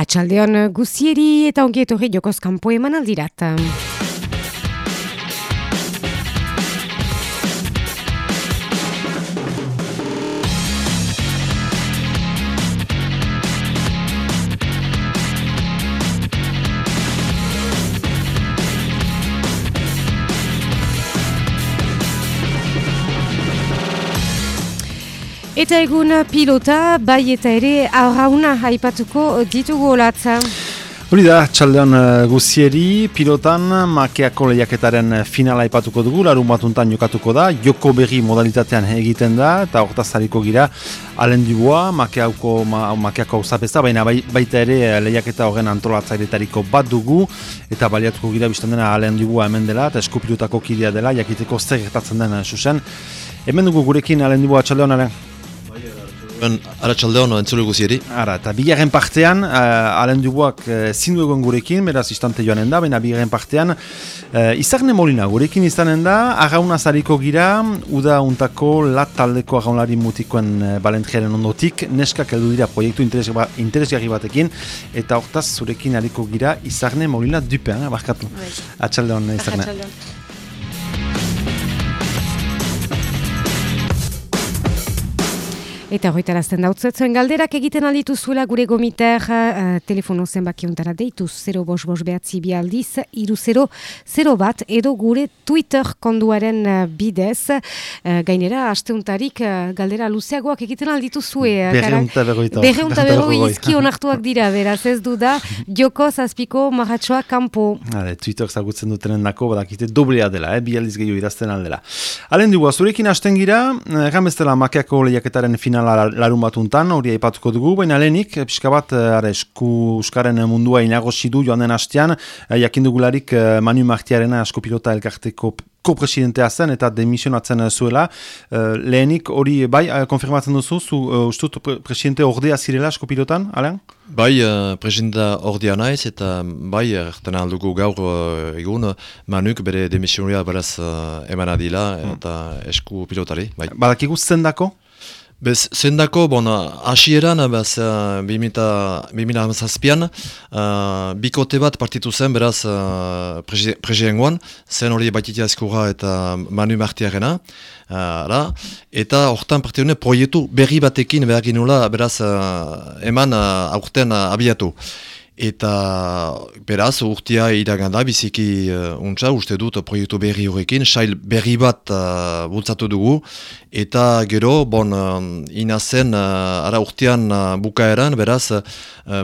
Atxaldeon guzieri eta ongietorri jokoz kanpo eman aldirat. Eta egun pilota, bai eta ere arrauna haipatuko ditugu olatza. Hori da, txaldeon uh, guzieri, pilotan makeako lehiaketaren finala aipatuko dugu, larun batuntan jokatuko da, joko berri modalitatean egiten da, eta hortazariko gira, alen dubua, makeako, ma, makeako zapeza, baina bai, baita ere eh, lehiaketa horren antolatzairetariko bat dugu, eta baliatuko gira biztan dena alen dubua hemen dela, eta eskupilotako kidea dela, jakiteko zer gertatzen den susen. Hemen dugu gurekin alen dubua, txaldeon, alen? Ara txalde hono entzule guzieri. Ara, eta bigarren partean, uh, Alen Duboak uh, zindu egon gurekin, beraz istante joanen da, baina bigarren partean, uh, izarne molina gurekin izanen da, agauna zariko gira, uda untako lat taldeko agaunlari mutikoen uh, balentrearen ondotik, neskak edu dira proiektu interesgarri batekin, eta hortaz zurekin hariko gira, izarne molina dupen, eh, barkatu. Bai. Atxalde hon, izarne. Eta hoitarazten dautzetzen galderak egiten alditu zuela gure gomiter uh, telefono zenbakiontara deitu 0 bos bos behatzi bialdiz, iru 0, 0 bat edo gure Twitter konduaren uh, bidez. Uh, gainera, asteuntarik uh, galdera luzeagoak egiten alditu zue. Berreunta berroita. Berreunta berroi izki onartuak dira, beraz ez du da, joko zazpiko maratsoa kampo. Hale, Twitter zagutzen dutenen dako, badakite doblea dela, eh? bialdiz gehiago idazten aldela. Halen dugu, zurekin hasten gira, erramestela makeako lehiaketaren final finala larun batuntan, hori aipatuko dugu, baina lehenik, eh, pixka bat, eh, ara, esku uskaren mundua inagosi du joan den hastean, eh, jakin dugularik Manu Martiarena asko pilota elkarteko ko-presidentea zen eta demisionatzen zuela. lehenik hori bai, konfirmatzen duzu, zu ustut presidente ordea zirela asko pilotan, Alain? Bai, uh, presidenta ordea naiz eta bai, erten aldugu gaur uh, egun, Manuk bere demisionaria beraz uh, emanadila mm. eta esku pilotari. Bai. Badakigu zendako? Bez, zendako, bon, asieran, bez, bimila hamazazpian, uh, bikote bat partitu zen, beraz, uh, prezidengoan, zen hori baititia eskurra eta Manu Martiarena, uh, eta hortan partitu proiektu berri batekin behar ginula, beraz, uh, eman uh, aurten uh, abiatu. Eta beraz, urtia iraganda biziki uh, untsa, uste dut proiektu berri horrekin, sail berri bat uh, bultzatu dugu, eta gero, bon, uh, inazen, uh, ara urtean uh, bukaeran, beraz, uh,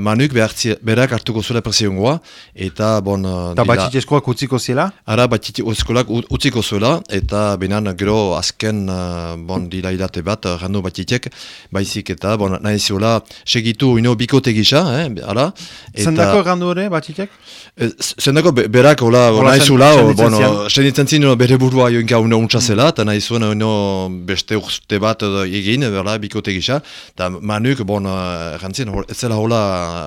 manuk berak hartuko zuela presiongoa, eta, bon... Uh, eta batxit eskoak utziko zela? Ara, batxit eskoak utziko zuela, eta benan gero azken, uh, bon, dila idate bat, uh, randu batxitek, baizik eta, bon, nahi ziola, segitu ino bikote gisa, eh, ara. Zendako gandu ere, batxitek? E, zendako berak, hola, nahi zula, bueno, senitzen zin, bere burua joinka uno untsa eta nahi zuen, beste urte bat egin, berla, bikote gisa, eta manuk, bon, errantzien, ez zela hola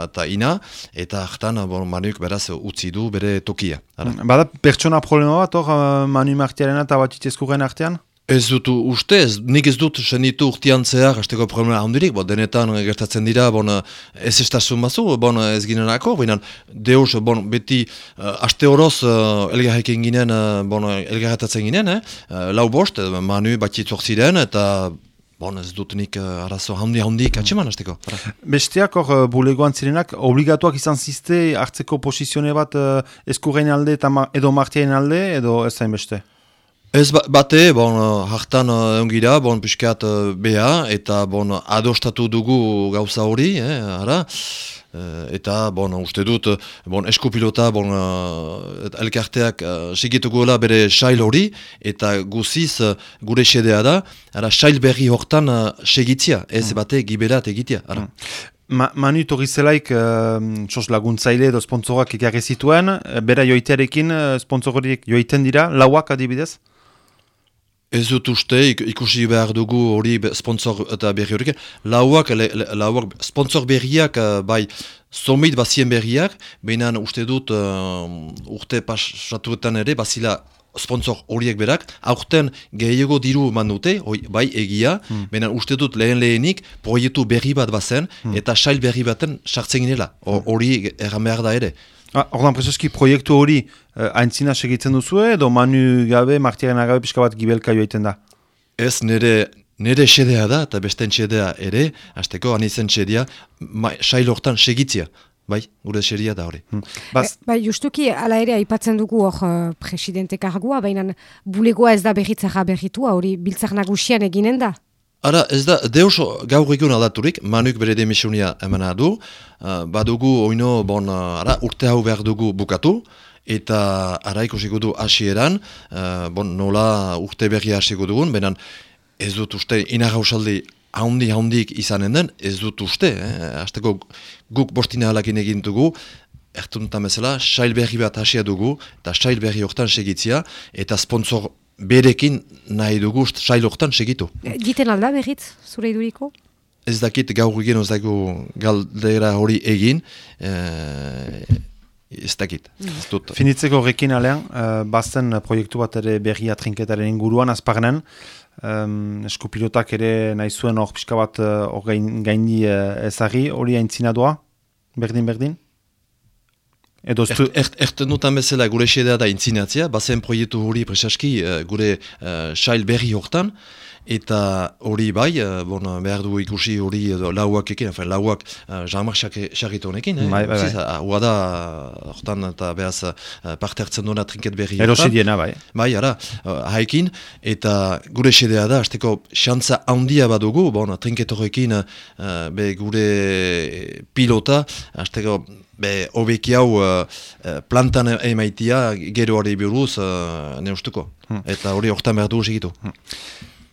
eta ina, eta hartan, bon, manuk beraz utzi du bere tokia. Bada pertsona problema bat, hor, manu martiaren eta batitezkuren artean? Ez dut uste, ez, nik ez dut senitu urtean zehar, hasteko problema handirik, bo, denetan gertatzen dira, bon, ez estasun bazu, bon, ez ginen ako, baina deus, bon, beti, uh, aste horoz uh, elgarrekin ginen, uh, bon, elgarretatzen ginen, eh? uh, lau bost, manu batzitzok ziren, eta Bon, ez dut nik uh, arazo handi handik mm. atseman hasteko. Besteak hor uh, bulegoan zirenak, obligatuak izan ziste hartzeko posizione bat uh, eskurrein alde eta ma edo martiain alde edo ez zain beste? Ez ba, bate, bon, hartan ongira, bon, piskat uh, beha, eta bon, adostatu dugu gauza hori, eh, ara, eta bon, uste dut, bon, eskupilota, bon, elkarteak segituko bere sail hori, eta guziz gure sedea da, ara, sail berri hortan segitzia, ez mm. bate giberat egitea, ara. Mm. Ma, manu torri zelaik uh, laguntzaile edo sponsorak ekarri zituen, bera joitearekin uh, joiten dira, lauak adibidez? Ez dut uste, ikusi behar dugu hori sponsor eta berri horiek. Lauak, lauak sponsor berriak, uh, bai, somit bazien berriak, behinan uste dut uh, urte pasatuetan ere, bazila sponsor horiek berak, aurten gehiago diru eman dute, hoi, bai egia, hmm. uste dut lehen lehenik proiektu berri bat bazen, hmm. eta sail berri baten sartzen ginela, hori hmm. erran behar da ere. Ah, Ordan, prezeski, proiektu hori uh, aintzina segitzen duzu edo manu gabe, martiaren agabe pixka bat gibelka joaiten da? Ez, nire, nire xedea da, eta besten xedea ere, hasteko anizen xedea, sail hortan segitzia. Bai, gure xeria da hori. Hmm. Baz... bai, justuki, ala ere, aipatzen dugu hor uh, presidente kargua, baina bulegoa ez da berritzara berritua, hori biltzak nagusian eginen da? Ara, ez da, deus gaur egun aldaturik, manuk bere demisionia emana du, uh, badugu oino, bon, uh, ara, urte hau behar dugu bukatu, eta ara ikusiko du hasieran, uh, bon, nola urte berri hasiko dugun, benan ez dut uste inarrausaldi haundi haundik izanen den, ez dut uste, eh? Azteko guk bostine halakin egin dugu, ertuntan bezala, sail berri bat hasia dugu, eta sail berri hortan segitzia, eta sponsor berekin nahi dugu sail hortan segitu. Giten alda berriz, zure iduriko? Ez dakit gaur egin ez galdera hori egin, eh, ez dakit. Mm. Finitzeko horrekin alean, uh, bazten proiektu bat ere berri atrinketaren inguruan, azparnen, um, eskupilotak ere nahi zuen hor pixka bat uh, hor gain, gaini uh, ezari, hori haintzina doa, berdin-berdin? Edo. Ert, ert, notan bezala gure xedea da intzinatzea, bazen proiektu hori presaski uh, gure uh, xail berri hortan, Eta hori bai, uh, bon, behar du ikusi hori lauak ekin, enfin, lauak uh, jamar xarritu honekin. Eh? Bai, bai, bai. Hua da, hortan eta behaz uh, parte hartzen duena trinket berri. Erosi diena, bai. Bai, ara, uh, haekin, eta gure sedea da, azteko xantza handia badugu, bon, trinket horrekin uh, be gure pilota, azteko be hobeki hau uh, plantan emaitia gero hori buruz uh, neustuko. Hmm. Eta hori hortan behar dugu segitu. Hmm.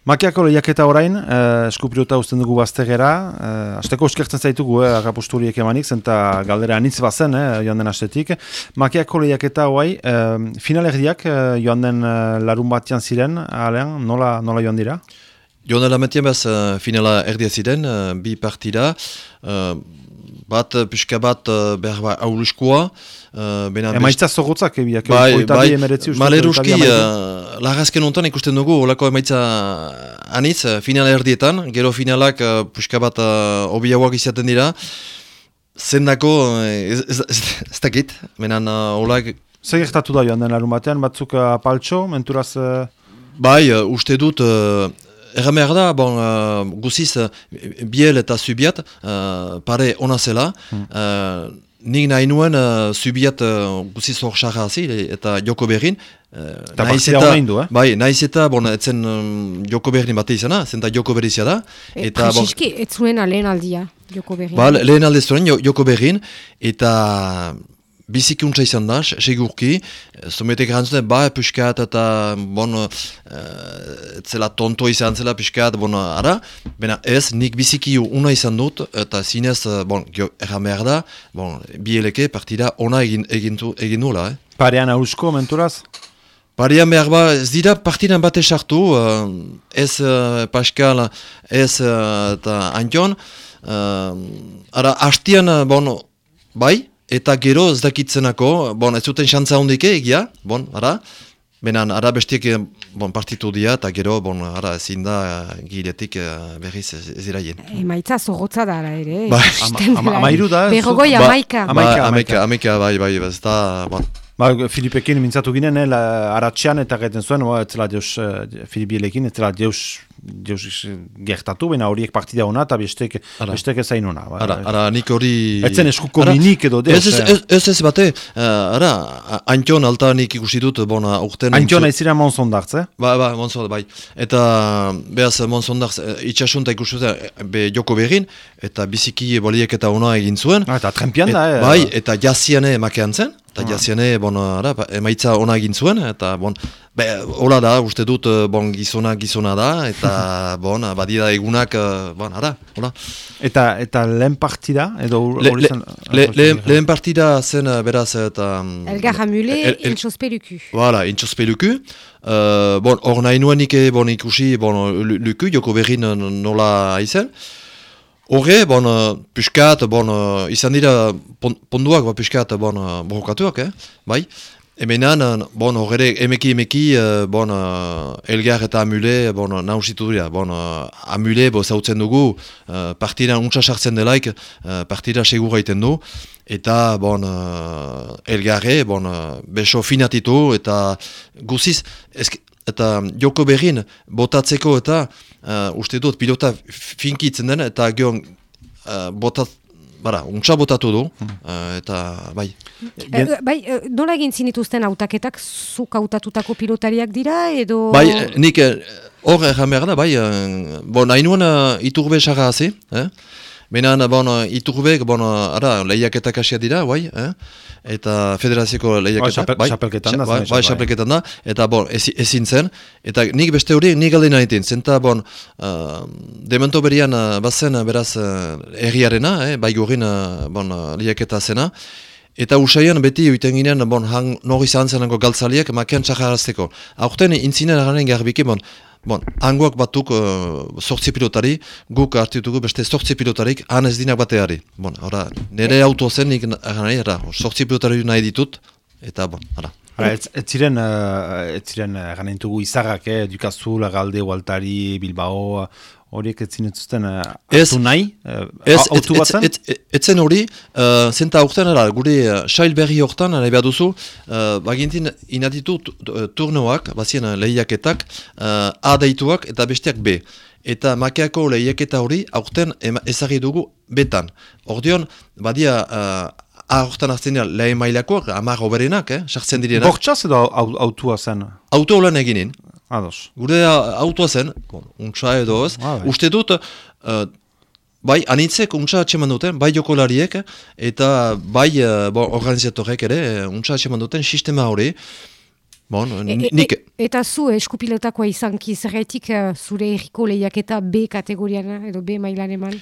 Makiako lehiaketa orain, eh, eskupirota usten dugu baztegera, eh, azteko uskertzen zaitugu, eh, agapusturiek emanik, zenta galdera anitz bazen, eh, joan den astetik. Makiako lehiaketa hoai, eh, finalerdiak eh, joan den eh, larun batian ziren, alean, nola, nola joan dira? Joan den lametien bez, uh, finala erdia ziren, uh, bi partida, uh, bat, pixka bat, uh, behar ba, auluskoa, Uh, emaitza zogotzak ebiak, bai, bai, maleruski, uh, lagazken ontan ikusten dugu, olako emaitza anitz, final erdietan, gero finalak uh, puska bat uh, obiauak izaten dira, zendako, ez, ez, ez, ez dakit, menan uh, olak... Zer gertatu da joan den larun batean, batzuk apaltxo, menturaz... Bai, uste dut, uh, Erramer da, bon, uh, guziz, uh, biel eta subiat, uh, pare ona zela, hmm. Nik nahi nuen uh, zubiat uh, guziz hor hazi eta joko berrin. Uh, naiz eta, eh? bai, naiz eta, bon, etzen um, joko berrin bate izana, zenta joko berrizia da. E, eta, Presiski, bon, ez zuen lehen aldia joko berrin. Ba, lehen alde zuen joko berrin, eta bizikuntza izan da, segurki, zometek erantzuten, ba, piskat eta, bon, uh, zela tonto izan zela piskat, bon, ara, bena ez, nik biziki una izan dut, eta zinez, bon, erran behar da, bon, bieleke partida ona egin, egin, egin nula, eh? Parean hausko, menturaz? Parean behar ba, ez dira partidan bate sartu, uh, ez uh, Pascal, ez uh, eta Antion, uh, ara, hastian, bon, bai, Eta gero ez dakitzenako, bon, ez zuten xantza hondike egia, bon, ara, benan, ara bestiek bon, partitu dia, eta gero, bon, ara, ezin da giletik uh, berriz ez, ez iraien. E, maitza zorrotza da, ara ere. Ba, ama, amairu da. Berrogoi amaika. Ba, amaika, amaika, bai, bai, ez da, bon. Ba, Filipekin mintzatu ginen, eh, aratxean eta gaiten zuen, ba, ez zela deus, uh, Filipielekin, ez zela deus deus gertatu, baina horiek partida hona eta bestek, bestek ezain hona. Ba, ara, ara, nik hori... Etzen eskuko minik edo deus. Ez ez, ez, ez, bate, uh, ara, Antion alta nik ikusi dut, bona, urten... Antion aizira Monsondartz, eh? Ba, ba, Monsondartz, bai. Eta, behaz, Monsondartz, uh, itxasunta ikusi dut, be joko berin, eta biziki boliek eta ona egin zuen. Ah, eta trempian da, eh? Bai, eta jaziane makean zen. Eta ah. jaziane, bon, ara, emaitza ona egin zuen, eta, bon, be, hola da, uste dut, bon, gizona, gizona da, eta, bon, badira egunak, bon, ara, hola. Eta, eta lehen partida, edo le, le, le, le, lehen partida zen, beraz, eta... Mm, Elgar Hamule, el, el, Intxospeluku. Voilà, Intxospeluku. Uh, bon, hor nahi nuen ike, bon, ikusi, bon, luku, joko berrin nola aizen. Horre, bon, piskat, bon, izan dira ponduak, ba, piskat, bon, borokatuak, eh? bai? Hemenan, bon, horre emeki emeki, uh, bon, uh, elgar eta amule, bon, nausitu dira. Bon, amule, bo, zautzen dugu, partida untsa sartzen delaik, partida segura iten du. Eta, bon, elgarre, bon, beso finatitu, eta guziz, esk, eta joko berrin, botatzeko eta, uh, uste dut, pilota finkitzen den, eta geon, uh, botat, bara, untsa botatu du, uh, eta bai. E, bai, nola egin zinituzten autaketak, zuk autatutako pilotariak dira, edo... Bai, nik hor erran behar da, bai, uh, bon, hain nuen uh, iturbe xarra hazi, eh? Benan, bon, iturbek, bon, ara, lehiaketak asia dira, bai, eh? eta federazioko lehiaketak, bai, xapelketan da, bai, bai, xapelketan da, eta bon, ezin zen, eta nik beste hori, nik alde nahi zenta, bon, uh, demento berian, uh, bazen, beraz, uh, erriarena, eh, bai gurin, uh, bon, uh, lehiaketa zena, Eta usaian beti uiten ginen, bon, hang, nori zahantzenango galtzaliak, makean txakarazteko. Aurten, intzinen garen garbiki, bon, Bon, hangoak batuk uh, pilotari, guk hartituko beste sortzi pilotarik, han ez dinak bateari. Bon, ora, nire auto zen nik nahi, ara, sortzi pilotari nahi ditut, eta bon, ara. Hala, ez, ez ziren, uh, ez ziren uh, izagak, eh, Dukazu, Lagalde, Waltari, Bilbao, horiek ez zinetuzten uh, hartu nahi, uh, ez, autu bat zen? Ez, ez, ez zen hori, uh, zenta aurten ara, gure uh, sail berri hortan, nahi behar duzu, uh, bagintin inaditu turnoak, bazien lehiaketak, uh, A deituak eta besteak B. Eta makeako lehiaketa hori aurten ezagri dugu betan. Ordeon, badia... Uh, A horretan hartzen dira lehen mailakoak, amar oberenak, eh, sartzen direnak. Bortxaz edo autua zen? Auto lan eginen. Ados. Gure autoa zen, untsa edo ez, ah, uste dut, uh, bai anitzek untsa atseman duten, bai jokolariek, eta bai uh, bo, organizatorek ere, untsa atseman duten sistema hori, Bon, e, e, nik... E, eta zu eskupilotakoa izan ki zerretik uh, zure erriko lehiaketa B kategoriana edo B mailan eman?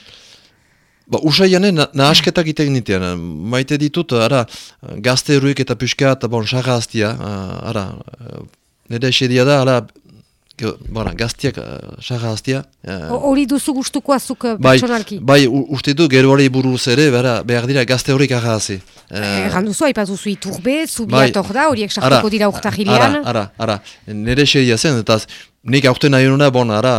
Ba, usaianen nahasketak iten nitean. Maite ditut, ara, gazte eruik eta pyskat, eta bon, sarra hastia, ara, Nire esedia da, ala, Bona, gaztiak, sarra uh, hastia. Hori uh, duzu gustuko azuk bai, pertsonalki? Bai, uste du, gero hori buruz ere, bera, behar dira gazte horik arra hazi. Erran duzu, haipat duzu iturbe, zubiatok bai, da, horiek sartuko dira urta Ara, ara, ara, nire esedia zen, eta nik aurten nahi nuna, bon, ara,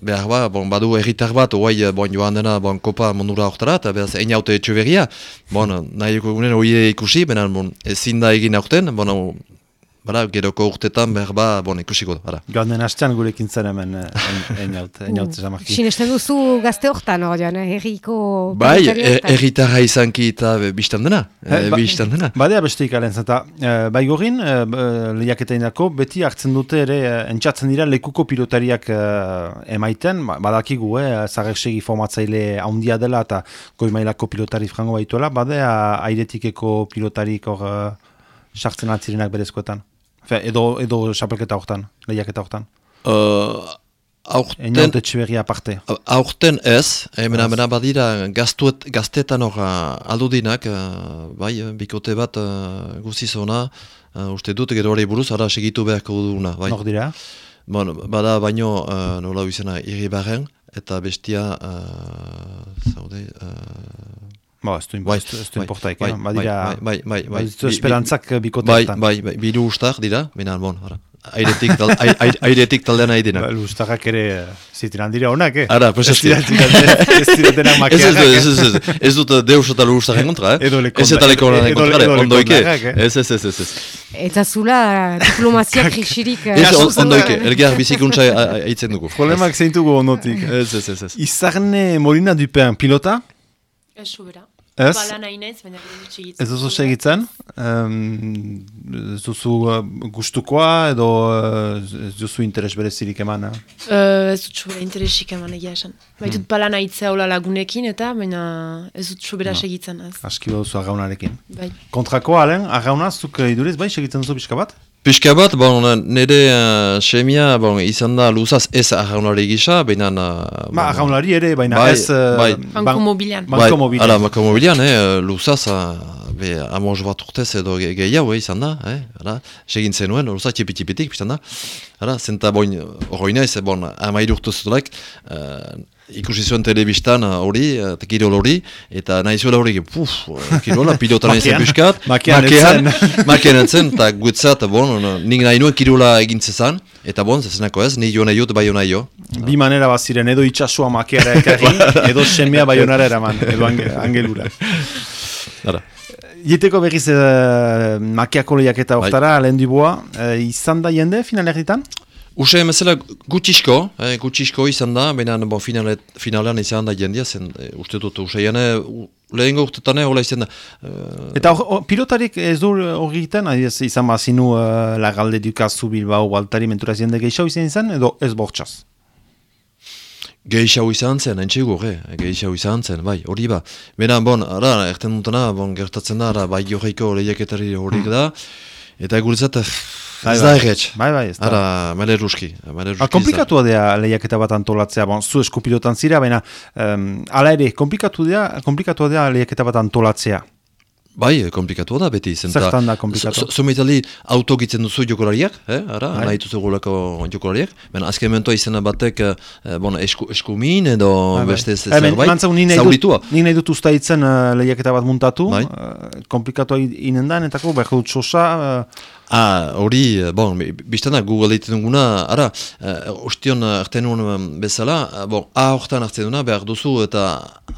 behar ba, bon, badu erritar bat, oai, bon, joan dena, bon, kopa mondura ortara, eta behaz, egin haute etxeverria, bon, nahi gunen hori ikusi, benen, bon, ezin da egin aurten, bon, Bara, geroko urtetan behar ba, bon, ikusiko da, bara. Joan den hastean gurekin zen hemen, eniaut, eh, eniaut zamarki. Sinesten duzu gazte hortan, joan, erriko... Bai, erritarra izanki eta biztan dena, e, ba, biztan dena. Badea beste ikaren, zata, e, bai gorin, e, lehiaketa beti hartzen dute ere, entzatzen dira lekuko pilotariak emaiten, ba, badakigu, e, zagersegi formatzaile haundia dela eta goi mailako pilotari frango baituela, badea airetikeko pilotarik hor sartzen atzirenak berezkoetan. Fe, edo, edo xapelketa horretan, lehiaketa horretan. Uh, aurten... Eniaute txiberria aparte. Aurten ez, hemen amena badira gaztuet, gaztetan hor aldudinak, uh, bai, bikote bat uh, guzizona, uh, uste dut gero hori buruz, ara segitu beharko duguna. Bai. Nor dira? Bon, bada baino uh, nola bizena irribarren, eta bestia, uh, zaude... Uh, Ba, ez du importaik, bai, bai, bai, bai, bai, esperantzak bikotetan. Bai, bai, bilu ustak dira, bina, bon, ara. Airetik, tal, airetik taldean nahi dina. Ba, ustakak ere zitiran dira honak, eh? Ara, pues ez dira. Ez dira denak makiak. Ez, ez, ez, ez dut deus eta lustak enkontra, eh? Ez eta leko honan enkontra, ondoike. Ez, ez, ez, ez. Eta zula diplomazia krixirik. Ez, ondoike, elgear bizikuntza aitzen dugu. Problemak zeintugu ondotik. Ez, ez, ez. Izarne Molina Dupen pilota? Ez, sobera. Ez? Bala nahi nahiz, baina. Ez duzu segitzen? Um, ez duzu uh, gustukoa edo uh, ez duzu interes berezirik eman? Uh? Uh, ez dut sobera interesik eman egia esan. Baitut hmm. bala nahi lagunekin eta baina ez dut sobera no. segitzen. Ez. Aski duzu agaunarekin. Bai. Kontrakoa, alen, agauna, zuk iduriz, bai, segitzen duzu pixka bat? Piska bat, bon, nire uh, semia bon, izan da luzaz ez arraunari gisa, baina... Uh, Ma, arraunari ere, baina bai, ez... Uh, bai, banko mobilian. Banko mobilian. Bai, banko mobilian, eh, luzaz, uh, be, amos bat urtez edo gehiago eh, izan da, eh, ara, segin zenuen, luzaz txipi-txipitik, biztan da. Ara, zenta boin, horroina ez, bon, amairu urtu zutelek, uh, ikusi zuen telebistan uh, hori, uh, kirol hori, eta nahi zuela hori, puf, uh, kirola, pilota nahi zen buskat, Makean makean, etzen. eta gutzat, bon, nik nahi nuen kirola egintzezan, eta bon, zezenako ez, ni jo nahi bai jo nahi jo. Bi manera bat ziren, edo itxasua makeara ekarri, edo semea baionara eraman, edo ange, angelura. Ara. Jiteko berriz uh, makeako lehiaketa Bai. hortara, lehen duboa, uh, izan da jende finalerritan? Use emezela gutxisko, eh, gutxisko izan da, baina bon, finalet, finalean izan da jendia, zen e, uste dut useian, e, lehengo urtetan hola izan da. eh, Eta hor- hor- pilotarik ez du hori egiten, adibidez, izan bazinu uh, lagalde dukazu Bilbao, Baltari, menturaz jende gehiago izan izan, edo ez bortxaz? Gehixau izan zen, entxego, eh? gehixau izan zen, bai, hori ba. Bena, bon, ara, erten dutena, bon, gertatzen da, ara, bai jorreiko lehiaketari horiek da, eta guretzat, eh, ez da erretx. Bai, bai, ez da. Ara, male ruski. Male ruski Ah, komplikatu dea lehiaketa bat antolatzea, bon, zu eskupilotan zira, baina um, ala ere, komplikatu dea, komplikatu dea lehiaketa bat antolatzea. Bai, komplikatu da beti izen. Zertan da komplikatu? Zometali auto gitzen duzu jokolariak, eh? ara, Bai. nahi duzu gulako jokolariak. Ben, azken mentoa izena batek, eh, bon, esku, eskumin edo Bai, bai. beste ez- zerbait, eman zau, ni nahi zauritua. dut, ni nahi dut ustaitzen uh, lehiaketa bat muntatu, Bai. uh, komplikatu inen da, netako, behar dut sosa, uh, Ah, hori, eh, bon, biztana Google egiten duguna, ara, uh, ostion hartzen nuen bezala, bon, A hortan hartzen duna, behar duzu eta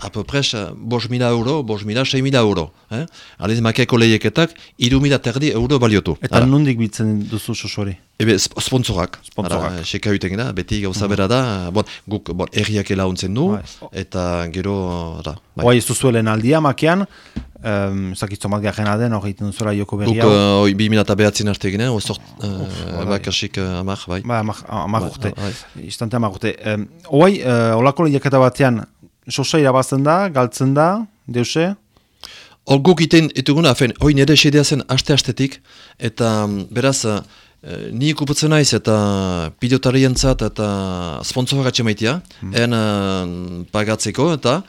apopres, uh, bos mila euro, bos mila, sei mila euro. Eh? Aliz makeako lehiaketak, iru mila terdi euro baliotu. eta Ara. nondik bitzen duzu sosori. Ebe, sp- sponsorak. Sponsorak. Seka da, beti gauza bera da, bon, guk bon, erriak launtzen du, Bai. eta gero, ara, bai. Bai, ez duzuelen aldia makean, um, zakitzo bat garen den, hori egiten duzuela joko Guk berri hau. uh, oi, bi mila eta behatzen arte ginen, ozort, uh, bakasik uh, amak, bai. Ba, amak, amak Bai, urte, bai. istante amak urte. Um, Oai, uh, olako lehiaketa batean, sosa irabazten da, galtzen da, deuse? Hor guk iten etuguna, afen, hoi nire esedea zen aste-astetik, eta mm, beraz, uh, ni ikuputzen naiz eta pilotarientzat eta sponsorak atxemaitia, Hmm. en uh, pagatzeko, eta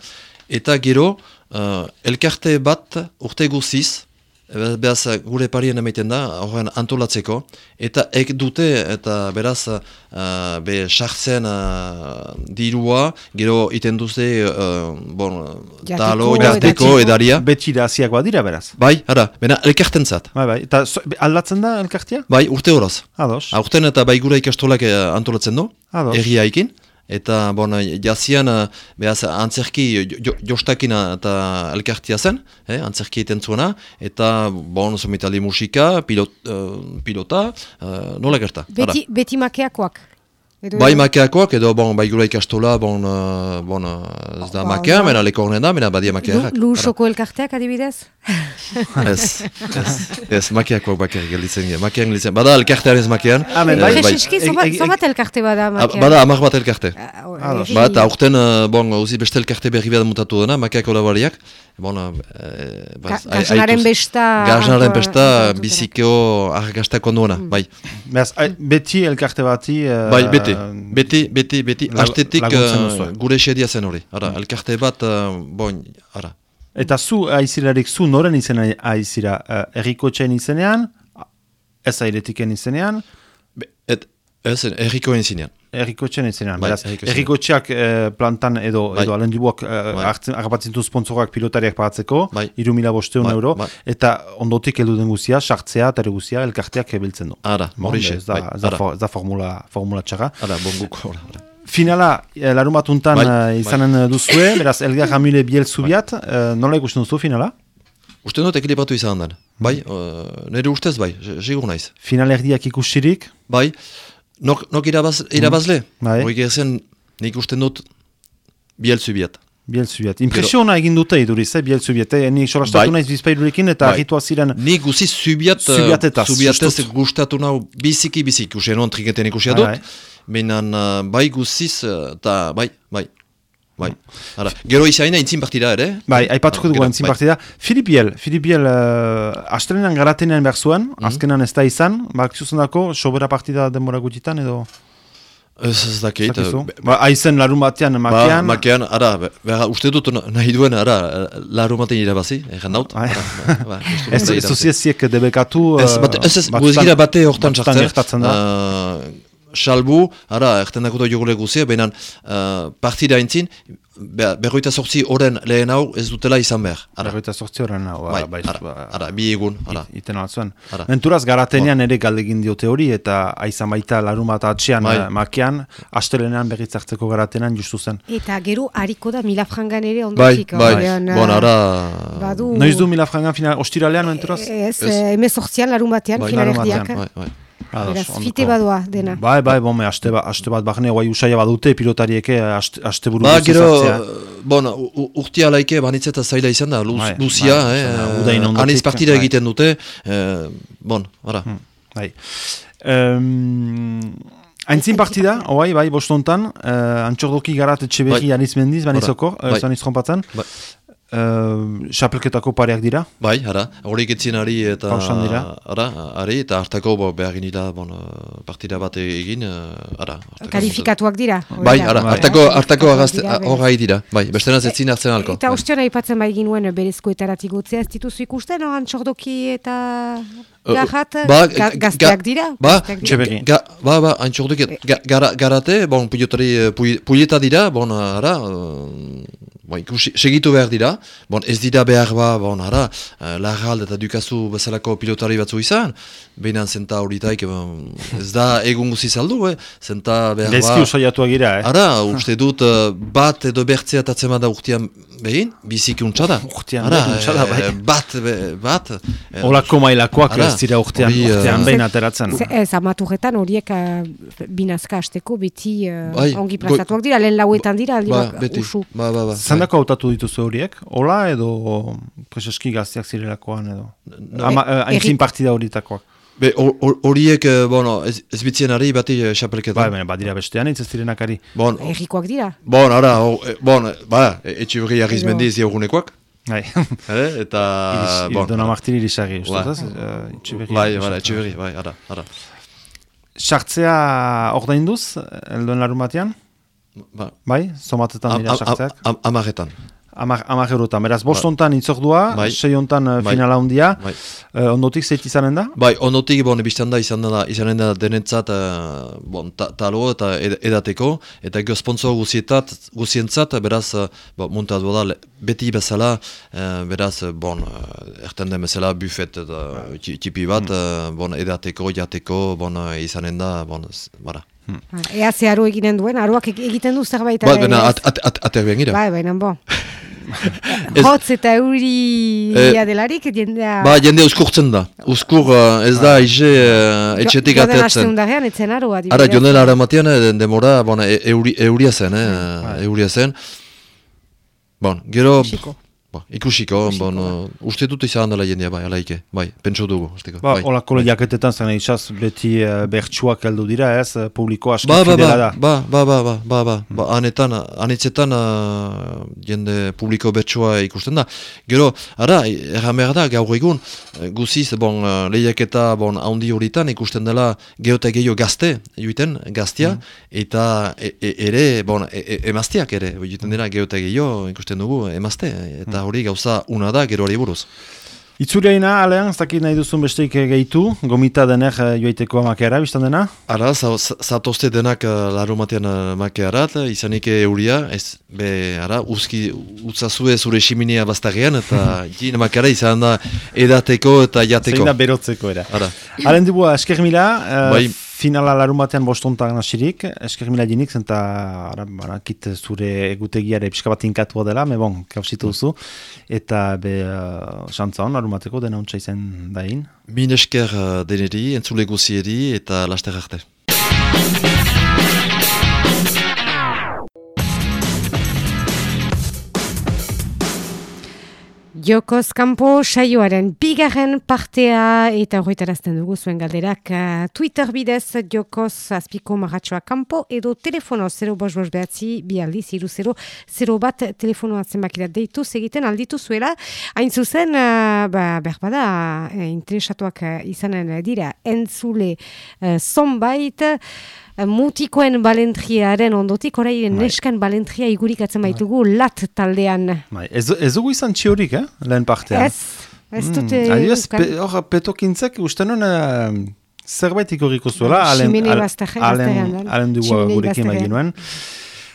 eta gero, uh, elkarte bat urte guziz, beraz gure parien emaiten da, horren antolatzeko, eta ek dute, eta beraz, uh, be, sartzen uh, dirua, gero iten duze, uh, bon, Jateko, talo, jateko, edaria. Betxi da hasiak badira beraz. Bai, ara, bena, elkartentzat. Bai, bai. Eta so, aldatzen da elkartia? Bai, urte horaz. Ados. Aurten eta bai gura ikastolak antolatzen du, Ados. erriaikin. Eta, bon, jazian, eh, behaz, antzerki jo, jo, jostakina eta elkartia zen, eh, antzerki eten zuena, eta, bon, somitali musika, pilot, eh, pilota, uh, nola gerta. ara. Beti, beti makeakoak. Edo- Bai makeakoak, edo, bon, bai gura ikastola, bon, uh, bon, uh, ez da Ba, makea, ba. mena leko da, mena badia makeak. Lu- Lusoko elkarteak adibidez? Ez, ez, ez, makeakoak bakar gelditzen gira, makean gelditzen, bada elkartean ez makean. Amen, eh, bai. Eg- eg- zomat elkarte bada Ah, makea? Bada, amak bat elkarte. Ah, erri- Ba, eta aurten, uh, bon, uzi beste elkarte berri bat mutatu dena, makeako labariak. Bon, gaznaren besta... Gaznaren besta, bizikeo argaztak onduena, bai. Beraz, ai, beti elkarte bati... Uh, Bai, beti, beti, beti, beti, astetik uh, gure xedia zen hori. Ara, elkarte bat, uh, bon, ara. Eta zu aizirarik, zu noren izena aizira? Uh, errikotxean izenean, ez airetiken izenean, Be, et, ez, errikoen zinean. errikotxean izenean. Bai, Beraz, errikotxean. errikotxeak eh, plantan edo, Bai. edo alendibuak uh, Bai. hartzen du sponsorak pilotariak pagatzeko, Bai. iru mila bosteun Bai, euro, bai. eta ondotik heldu den guzia, sartzea eta guzia elkarteak ebiltzen du. Ara, Bon, horixe, ez da, bai, da, ara. formula, formula txarra. Ara, bon guk, ora, ora. Finala, eh, larun batuntan Bai, eh, izanen duzue, beraz, Elgar Hamile Biel Zubiat, eh, nola ikusten duzu finala? Uste dut ekilibratu izan den. Bai, uh, nire ustez bai, se- sigur naiz. Final erdiak ikusirik, Bai, nok, nok irabaz, irabazle? Bai. Hori gezen, nik usten dut biel zubiat. Biel Zubiat. Impresiona egin dute iduriz, eh, Biel Zubiat. Eh? Ni sorastatu Bai. naiz bizpailurekin eta Bai. argitua ziren Nik guzi zubiat, Zubiatetaz, zubiatez gustatu nau biziki biziki, uste non triketen ikusia Bai, dut, Benen, uh, bai guziz, uh, eta bai, bai, bai. Ara, gero izaina intzin partida ere. Bai, aipatuko dugu gero, entzin bai. partida. Filip Biel, Filip Biel, uh, astrenean garatenean behar zuen, Mhm. azkenan ez da izan, bak dako, sobera partida denbora gutitan edo... Ez ez dakit. Uh, Ba, aizen larun batean, Ba, makean, makean, ara, be- behar, uste dut na- nahi duen, ara, laru maten irabazi, egin daut. Bai. Ba, ba, ez soziaziek debekatu... Ez, uh, bate, ez, ez, bate hortan batzutan salbu, ara, erten dakuto jogule guzia, baina uh, partida entzin, be, berroita sortzi oren lehen hau ez dutela izan behar. Ara, Arroita sortzi horren, hau, bai, bai, ara, ba, ara, bi egun, ara. it- iten altzuen. Ara. Menturaz, garatenean ere galdegin diote hori, eta aizan baita larun bat atxean Bai. eh, makean, astelenean berriz hartzeko garatenean justu zen. Eta gero hariko da milafrangan ere Bai, ondotik. bai, ordean, bon, eh, ara... Badu... Noiz du mila frangan final, ostiralean, menturaz? Ez, Ez. eh, emezortzian larun batean, Bai, larun Bai, bai. Ados, Beraz, ondoko. fite badoa dena. Bai, bai, bome, aste, ba, aste bat barne, guai usaila badute, pilotarieke, aste, aste buru Ba, guzti gero, bon, u- u- urtia laike banitzeta zaila izan da, luz, Bai, luzia, bai, eh, aniz partida bai. egiten dute, eh, bon, ara. Bai. Um, Aintzin partida, oai, bai, bostontan, uh, antxordoki garat etxeberri Bai. aniz mendiz, banizoko, Bai. uh, zaniz trompatzen. Bai. Uh, Xapelketako pareak dira. Bai, ara, horiek etzien ari eta... Pausan dira. Ara, ari, eta hartako bo, behar ginila, bon, eh, partida bat egin, eh, ara. Kalifikatuak dira. Bai, ara, Bai. hartako, hartako horrai dira, bai, bestenaz etzin hartzen alko. Eta bai. ostion aipatzen bai ginuen berezkoetarat igotzea, ez dituzu ikusten, oran txordoki eta garrat, ba, ga- ga- gazteak ga- dira? Ba. Txeberri. ga, ba, ba, antxorduk, ga, gara, garate, bon, pilotari, eh, pui- puieta dira, bon, ara, uh, bon, ikusi, segitu behar dira, bon, ez dira behar ba, bon, ara, uh, larralde eta dukazu bezalako pilotari batzu izan, behinan zenta horitaik, bon, ez da egun guzi saldu, eh? zenta behar ba... usaiatua gira, eh? Ara, uste dut, eh, bat edo bertzea tatzema da urtean behin, biziki untsa da. Urtean Ara, behin untsa da, bai. eh, Bat, be- bat. eh, Olako mailakoak ez dira urtean, hori, eh, urtean behin ateratzen. Ze- Ez, amaturretan horiek uh, binazka hasteko beti uh, Bai, ongi plazatuak dira, lehen lauetan dira, aldi Ba, beti, usu. ba, ba, ba. Zendako hautatu dituzu horiek? Ola edo preseski gazteak zirelakoan edo? Ama, eh, partida horitakoak. Be, hor- hor- horiek, eh, bueno, ez, ez bitzien ari bati eh, xapelketan. Bai, baina badira bestean itz ez direnak ari. Bon, Errikoak dira. bon, ara, hor- eh, bon, ba, etxe hori arrizmendiz jaugunekoak, Bai. eh, eta, Iris, bon, Dona Martiri irisagi, Bai. ez? Etxeberri. bai, bai, etxe hori, bai, ara, ara. Sartzea ordainduz, elduen larun batean? Ba, Bai, somatetan am, dira am, sartzeak? am, amar eurotan, beraz, bost ontan itzordua, Bai. sei ontan eh, Bai. finala hundia, Bai. eh, ondotik zeit izanen da? Bai, ondotik, bon, ebistan da, izan da, izanen da denentzat, uh, bon, ta, talo eta ed, edateko, eta go sponsor guzietat, guzientzat, beraz, uh, bo, muntatu da, le- beti bezala, eh, beraz, eh, bon, uh, erten den bezala, bufet eta ti- tipi bat, eh, bon, edateko, jateko, bon, eh, izanen da, bon, bara. Ba, Ea ze aro eginen duen, aroak eg- egiten du zerbait. Ba, bena, ez? at, at, at, aterbean gira. Bai, baina, bo. Hotz eta euri Eh, delarik, jendea... Ba, jende uskurtzen da. Uskur uh, ez da, ize, uh, etxetik Jo- joden ateatzen. asteundarrean, etzen aroa. Ara, adibidez. jonen aramatean, eh, demora, bon, e, euri, euria zen, eh, euria zen. Bon, gero, Ikusiko. Ba, ikusiko, bon, uh, uste dut izan dela jendea, bai, alaike, bai, pentsu dugu, usteko, Ba, bai. olako lehiaketetan zen izaz beti uh, bertsuak heldu dira, ez, eh, publiko aski Ba, ba, ba, da. ba, ba, ba, ba, ba, ba, ba, anetan, anetzetan uh, jende publiko betxua ikusten da. Gero, ara, erran behar da, gaur egun, eh, guziz, bon, uh, lehiaketa, bon, haundi horitan ikusten dela geota gehiago gazte, juiten, gaztia, eta e, e, ere, bon, e, e, emazteak ere, juiten dira geota gehiago ikusten dugu, emazte, eta hori gauza una da, gero hori buruz. Itzureina, alean, ez dakit nahi duzun besteik eh, gehitu, gomita denek uh, joaiteko amakeara, biztan dena? Ara, za- za- zatozte denak uh, larumatean uh, makearat, izanik euria, ez, be, ara, uzki, utzazue zure siminia bastagean, eta jin makeara izan da edateko eta jateko. Zein da berotzeko era. Ara, Haren dibua, esker mila, eh, Bai. Finala larun batean bostontan hasirik, esker mila jinik, zenta, barakit zure egutegiare pixka bat inkatua dela, me bon, kausitu duzu, eta be, uh, xantza hon, larun bateko, dena untsa izan dain. min esker uh, deneri, entzule guzieri eta laster arte. Jokoz kanpo saioaren bigarren partea eta horretarazten dugu zuen galderak uh, Twitter bidez Jokoz azpiko maratxoa kanpo edo telefono 0 bos bos behatzi bi aldiz iru 0 0 bat telefonoa zenbakirat deitu egiten alditu zuela. Hain zuzen uh, ba, berbada uh, interesatuak izanen dira entzule uh, zonbait mutikoen balentriaren ondotik orai nesken balentria igurikatzen baitugu lat taldean Bai, ez, ez dugu izan txiorik, eh? lehen partean. Ez, ez dute Adibidez, ukan. pe, hor, petokintzek uste nuen uh, zerbait ikorriko zuela, Ximene bazterrean, bazterrean, da. alen dugu gurekin bazterrean. maginuen.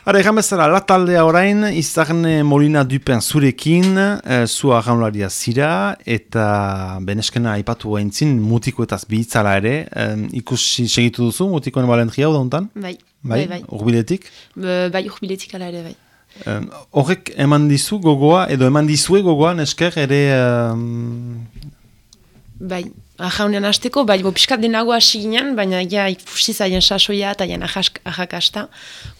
Ara, egan bezala, la taldea orain, Izarne Molina Dupen zurekin, e, zu arraunlaria zira, eta beneskena aipatu haintzin, mutikoetaz bihitzala ere, e, ikusi segitu duzu, mutikoen balentria hau dauntan? Bai, Bai, bai, bai. urbiletik? Be- Bai, urbiletik ala ere, bai. E, horrek eman dizu gogoa, edo eman dizue gogoa, nesker, ere... E, Bai, ahaunean hasteko, bai, bo pixkat denago hasi ginen, baina ja ikusi zaien sasoia eta jen ahakasta,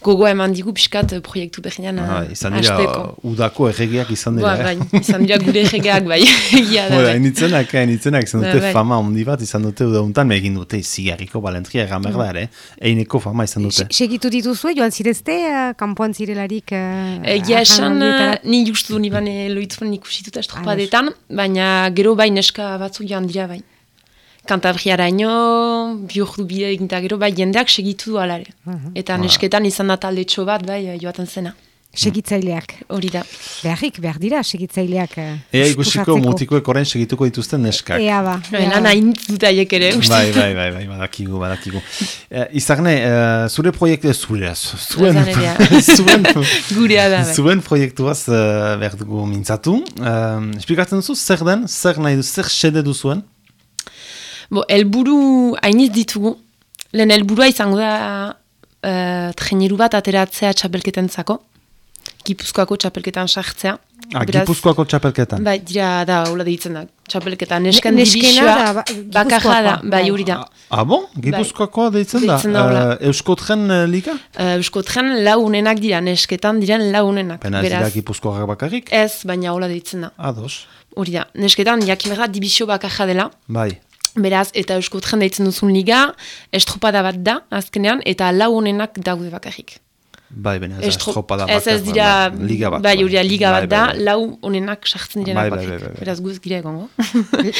gogoa eman digu pixkat eh, proiektu behinean ah, izan dira, hasteko. udako erregeak izan dira, Ba, eh? bai, izan dira gure egeak, bai, egia da, bai. enitzenak, enitzenak, izan dute Bai, bai. fama ondi bat, izan dute udauntan, egin dute izigarriko balentria egan behar da ere, eineko fama izan dute. Se- Segitu dituzue, joan zirezte, uh, kanpoan zirelarik... Uh, Egia esan, ahanaldietara? ni justu ni bane loitzuen ikusituta estropadetan, baina gero bai neska batzuk joan dira bai. Kantabriaraino, bi ordu bide eginta gero, bai jendeak segitu du alare. Eta nesketan izan da talde txo bat, bai, joaten zena. Segitzaileak. Hori da. Beharrik, behar dira segitzaileak. uh, Ea ikusiko mutikoek orain segituko dituzten neskak. Ea ba. ea Lan ba. ere. Bai, bai, bai, bai, badakigu, badakigu. Eh, Izarne, eh, zure proiektu, zure, zu- zuen, zuen, Gurea da, bai. zuen proiektuaz uh, behar dugu mintzatu. Uh, esplikatzen duzu, zer den, zer nahi du, zer xede duzuen? Bo, elburu hainiz ditugu. Lehen helburua izango da uh, treneru bat ateratzea txapelketentzako. Gipuzkoako txapelketan sartzea. Ah, Beraz, Gipuzkoako txapelketan. Bai, dira, da, hola deitzen da, txapelketan. Nesken da, ba- bakaja da, bai, bai. hori da. Ah, bon? Gipuzkoakoa deitzen da? Deitzen da, hola. Eh, Euskotren eh, liga? Uh, Eusko tren launenak dira, nesketan diren launenak. Pena ez dira Gipuzkoak bakarrik? ez, baina hola deitzen da. Ados. Hori da, nesketan jakimera dibisio bakaja dela. Bai. Beraz, eta Eusko tren deitzen duzun liga, estropada bat da, azkenean, eta lau honenak daude bakarrik. Bai, bena ez Estro- estropa da ez ez dira, bai, liga bat. bai, hori liga Bai, bat da, bai, bai. lau honenak sartzen direnak Bai, bai, bakarrik. bai, bai, bai. Beraz, guz gira egongo.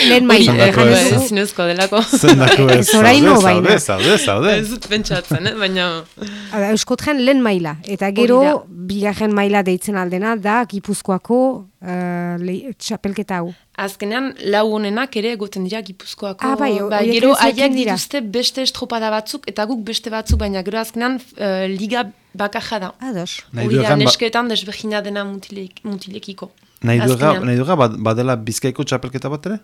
Lehen. Zendako eh, ez. bai, zinezkoa delako. Zendako ez, Ez oraino, zaude, baina. zaude, zaude, Ez dut pentsatzen, eh? baina... Ara, Euskotren lehen maila. Eta gero, bigarren maila deitzen aldena, da Gipuzkoako uh, le, txapelketa hau. Azkenean, lau honenak ere egoten dira Gipuzkoako. Ah, bai, horiek gero haiek dituzte beste estropada batzuk, eta guk beste batzuk, baina gero azkenean eh, liga bakaja da. Ados. Hori da, ba- nesketan desberdina dena mutilek, mutilekiko. Nahi duga, Azkenean. nahi duga bad- badela bizkaiko txapelketa bat ere?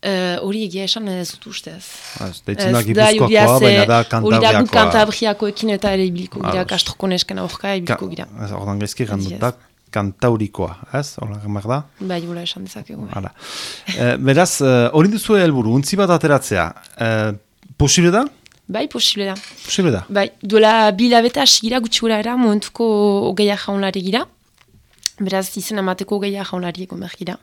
Eh, Hori egia esan ez dut ustez. Ah, ez Deitzen da Gipuzkoakoa, baina da eh, Hori da Kantabriakoa. kantabriakoekin eta ere ibiliko gira, Ados. kastroko neskena horka Ka- ibiliko gira. ez, Ordan gaizki gandu Ez, da kantaurikoa, ez? Hola, gamar da? Bai, gula esan dezakegu. bai. Hala. Eh, beraz, eh, hori duzu helburu, untzi bat ateratzea. Eh, posible da? Bai, posible da. Posible da. Bai, duela bi labeta hasi gira gutxi gura era, momentuko ogeia jaunlari gira. Beraz, izen amateko ogeia jaunlari egon behar gira.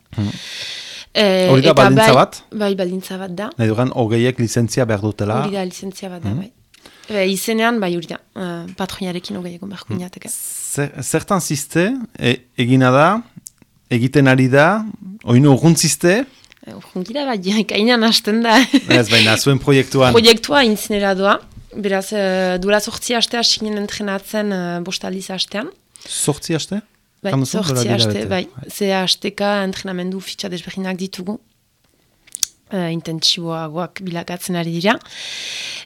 Eh, Hori da baldintza bai- bat? Bai, baldintza bat da. Nahi dugan, hogeiek lizentzia behar dutela. Hori da, lizentzia bat da, bai. E, izenean, bai, hori da, uh, patroinarekin ogei egon beharko inateke. Zer, zertan ziste, e, egina da, egiten ari da, oino urguntziste, E, Urgungira, bai, kainan hasten da. ez baina zuen proiektuan. Proiektua intzinera doa. Beraz, uh, duela sortzi aste hasi ginen entrenatzen uh, bostaldiz hastean. Sortzi haste? Bai, sortzi hilabete. bai. Ze hasteka entrenamendu fitxa desberdinak ditugu. Uh, intentsiboagoak bilakatzen ari dira.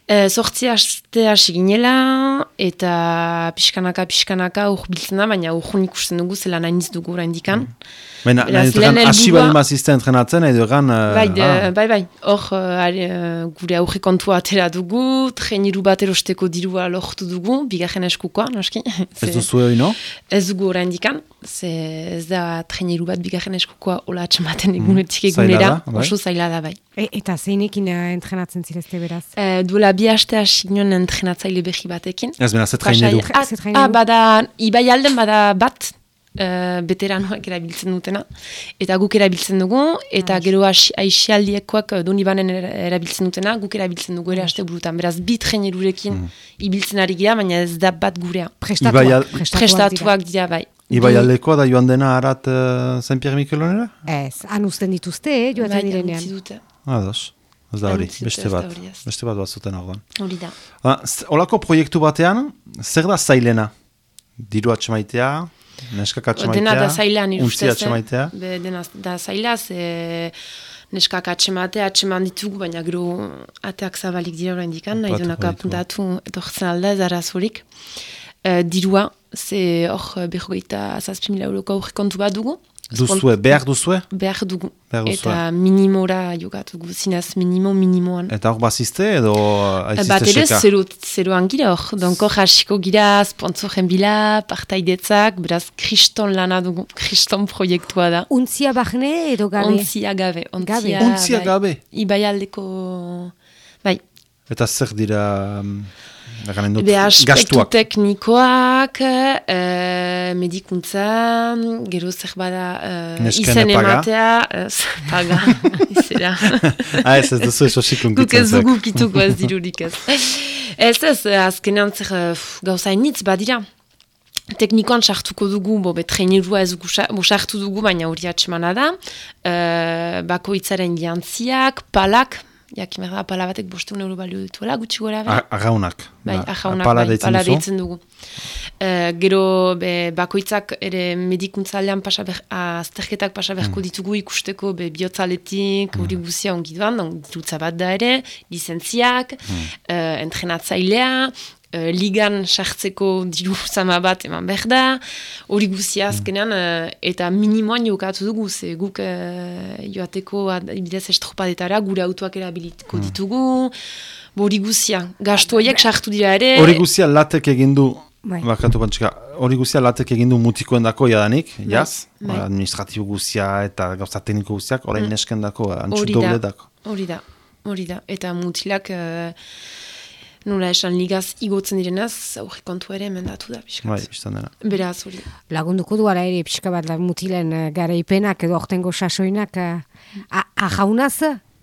Uh, sortzi haste hasi ginela, eta pixkanaka, pixkanaka urbiltzen da, baina urrun ikusten dugu, zela nahi niz dugu oraindikan. Baina, Beraz, lehen hasi bali mazizte entrenatzen, nahi dugan... Uh, Bai, ah, bai, bai, hor uh, uh, gure aurre kontua atera dugu, treniru bat erosteko dirua lortu dugu, bigarren eskukoa, noski. ez Ze- duzu oino? Ez dugu oraindikan, ze ez da treniru bat bigarren eskukoa ola atxematen egunetik zaila egunera, da, bai. oso zaila da bai. E, eta zeinekin uh, entrenatzen zirezte beraz. E, duela bi aste hasi ginen entrenatzaile behi batekin. Ez bena, Pasai- traineru. Ah, ze traineru? ah, bada, ibai alden bada bat, uh, veteranoak erabiltzen dutena, eta guk erabiltzen dugu, eta gero asi- aixialdiekoak uh, doni banen era- erabiltzen dutena, guk erabiltzen dugu ere aste burutan. Beraz, bi trainerurekin ibiltzen ari gira, baina ez da bat gurea. Prestatuak, Ibai al- prestatuak, dira. Dira bai. Ibai aldekoa da joan dena arat uh, Saint-Pierre Mikelonera? Ez, han uzten dituzte, eh, joaten Bai, direnean. utzi dute. Ados. Ez da hori, beste bat. Beste bat bat zuten orduan. Hori da. Ah, Olako proiektu batean, zer da zailena? Diru atxemaitea, neskak atxemaitea, Dena da untzi irustez. atxemaitea. Be, dena da zaila, ze neskak atxemate, atxeman ditugu, baina gero ateak zabalik dira orain dikan, nahi dunak apuntatu etortzen alda ez arazorik. Uh, dirua, ze hor berrogeita zazpi mila euroko aurre kontu bat dugu. Duzue, behar duzue? Behar dugu. Behar duzue. Eta minimora jokatu dugu, zinez minimo minimoan. Eta hor bazizte edo aizizte Bat ere, seka? zero, zeroan gira hor. Donko hasiko gira, sponsoren bila, partaidetzak, beraz, kriston lana dugu, kriston proiektua da. Untzia bahne edo gabe? Ontzia gabe. Ontzia, Gabe. Untzia bai. gabe? Ibai aldeko... Bai, Eta zer dira... Eganen dut, be aspektu teknikoak, e, medikuntza, gero zer bada e, Neskene izen ematea, ez, paga, izera. ah, ez ez duzu esosik Guk ez dugu kituko ez dirurik ez. Ez ez, azkenean zer eh, pff, gauza initz badira. Teknikoan sartuko dugu, bo betreinerua ez dugu sartu dugu, baina hori atxemana da. E, bako hitzaren jantziak, palak, jakin behar da, pala batek bosteun euro balio dituela, gutxi gora behar. Agaunak. Bai, Ba, ajaunak, pala bai, deitzen pala duzu? deitzen dugu. Eh, gero, be, bakoitzak ere medikuntzalean pasa ber, azterketak pasa Hmm. beharko ditugu ikusteko be, bihotzaletik, hori guzia ongi doan, don, dirutza bat da ere, lizentziak, Hmm. eh, entrenatzailea, eh, ligan sartzeko diru zama bat eman behar da, hori guzia Hmm. azkenean, eh, eta minimoan jokatu dugu, ze guk eh, joateko adibidez estropadetara, gure autoak erabilitiko Hmm. ditugu, hori guzia, gastu horiek sartu dira ere, Hori guzia latek egin du, Bai. bakatu pantxika, hori guzia latek egin du mutikoen dako jadanik, jaz? bai. Ba, Administratibo guzia eta gauza tekniko guztiak, orain Mm. nesken dako, antxu Hori da. dobledako. Hori da, hori da. Eta mutilak, uh, nola esan ligaz igotzen direnaz, aurre kontu ere mendatu da, pixkat. Bai, biztan dena. Beraz, hori. Lagunduko du ara ere pixka bat mutilen eh, garaipenak edo ortengo sasoinak eh, a- ajaunaz,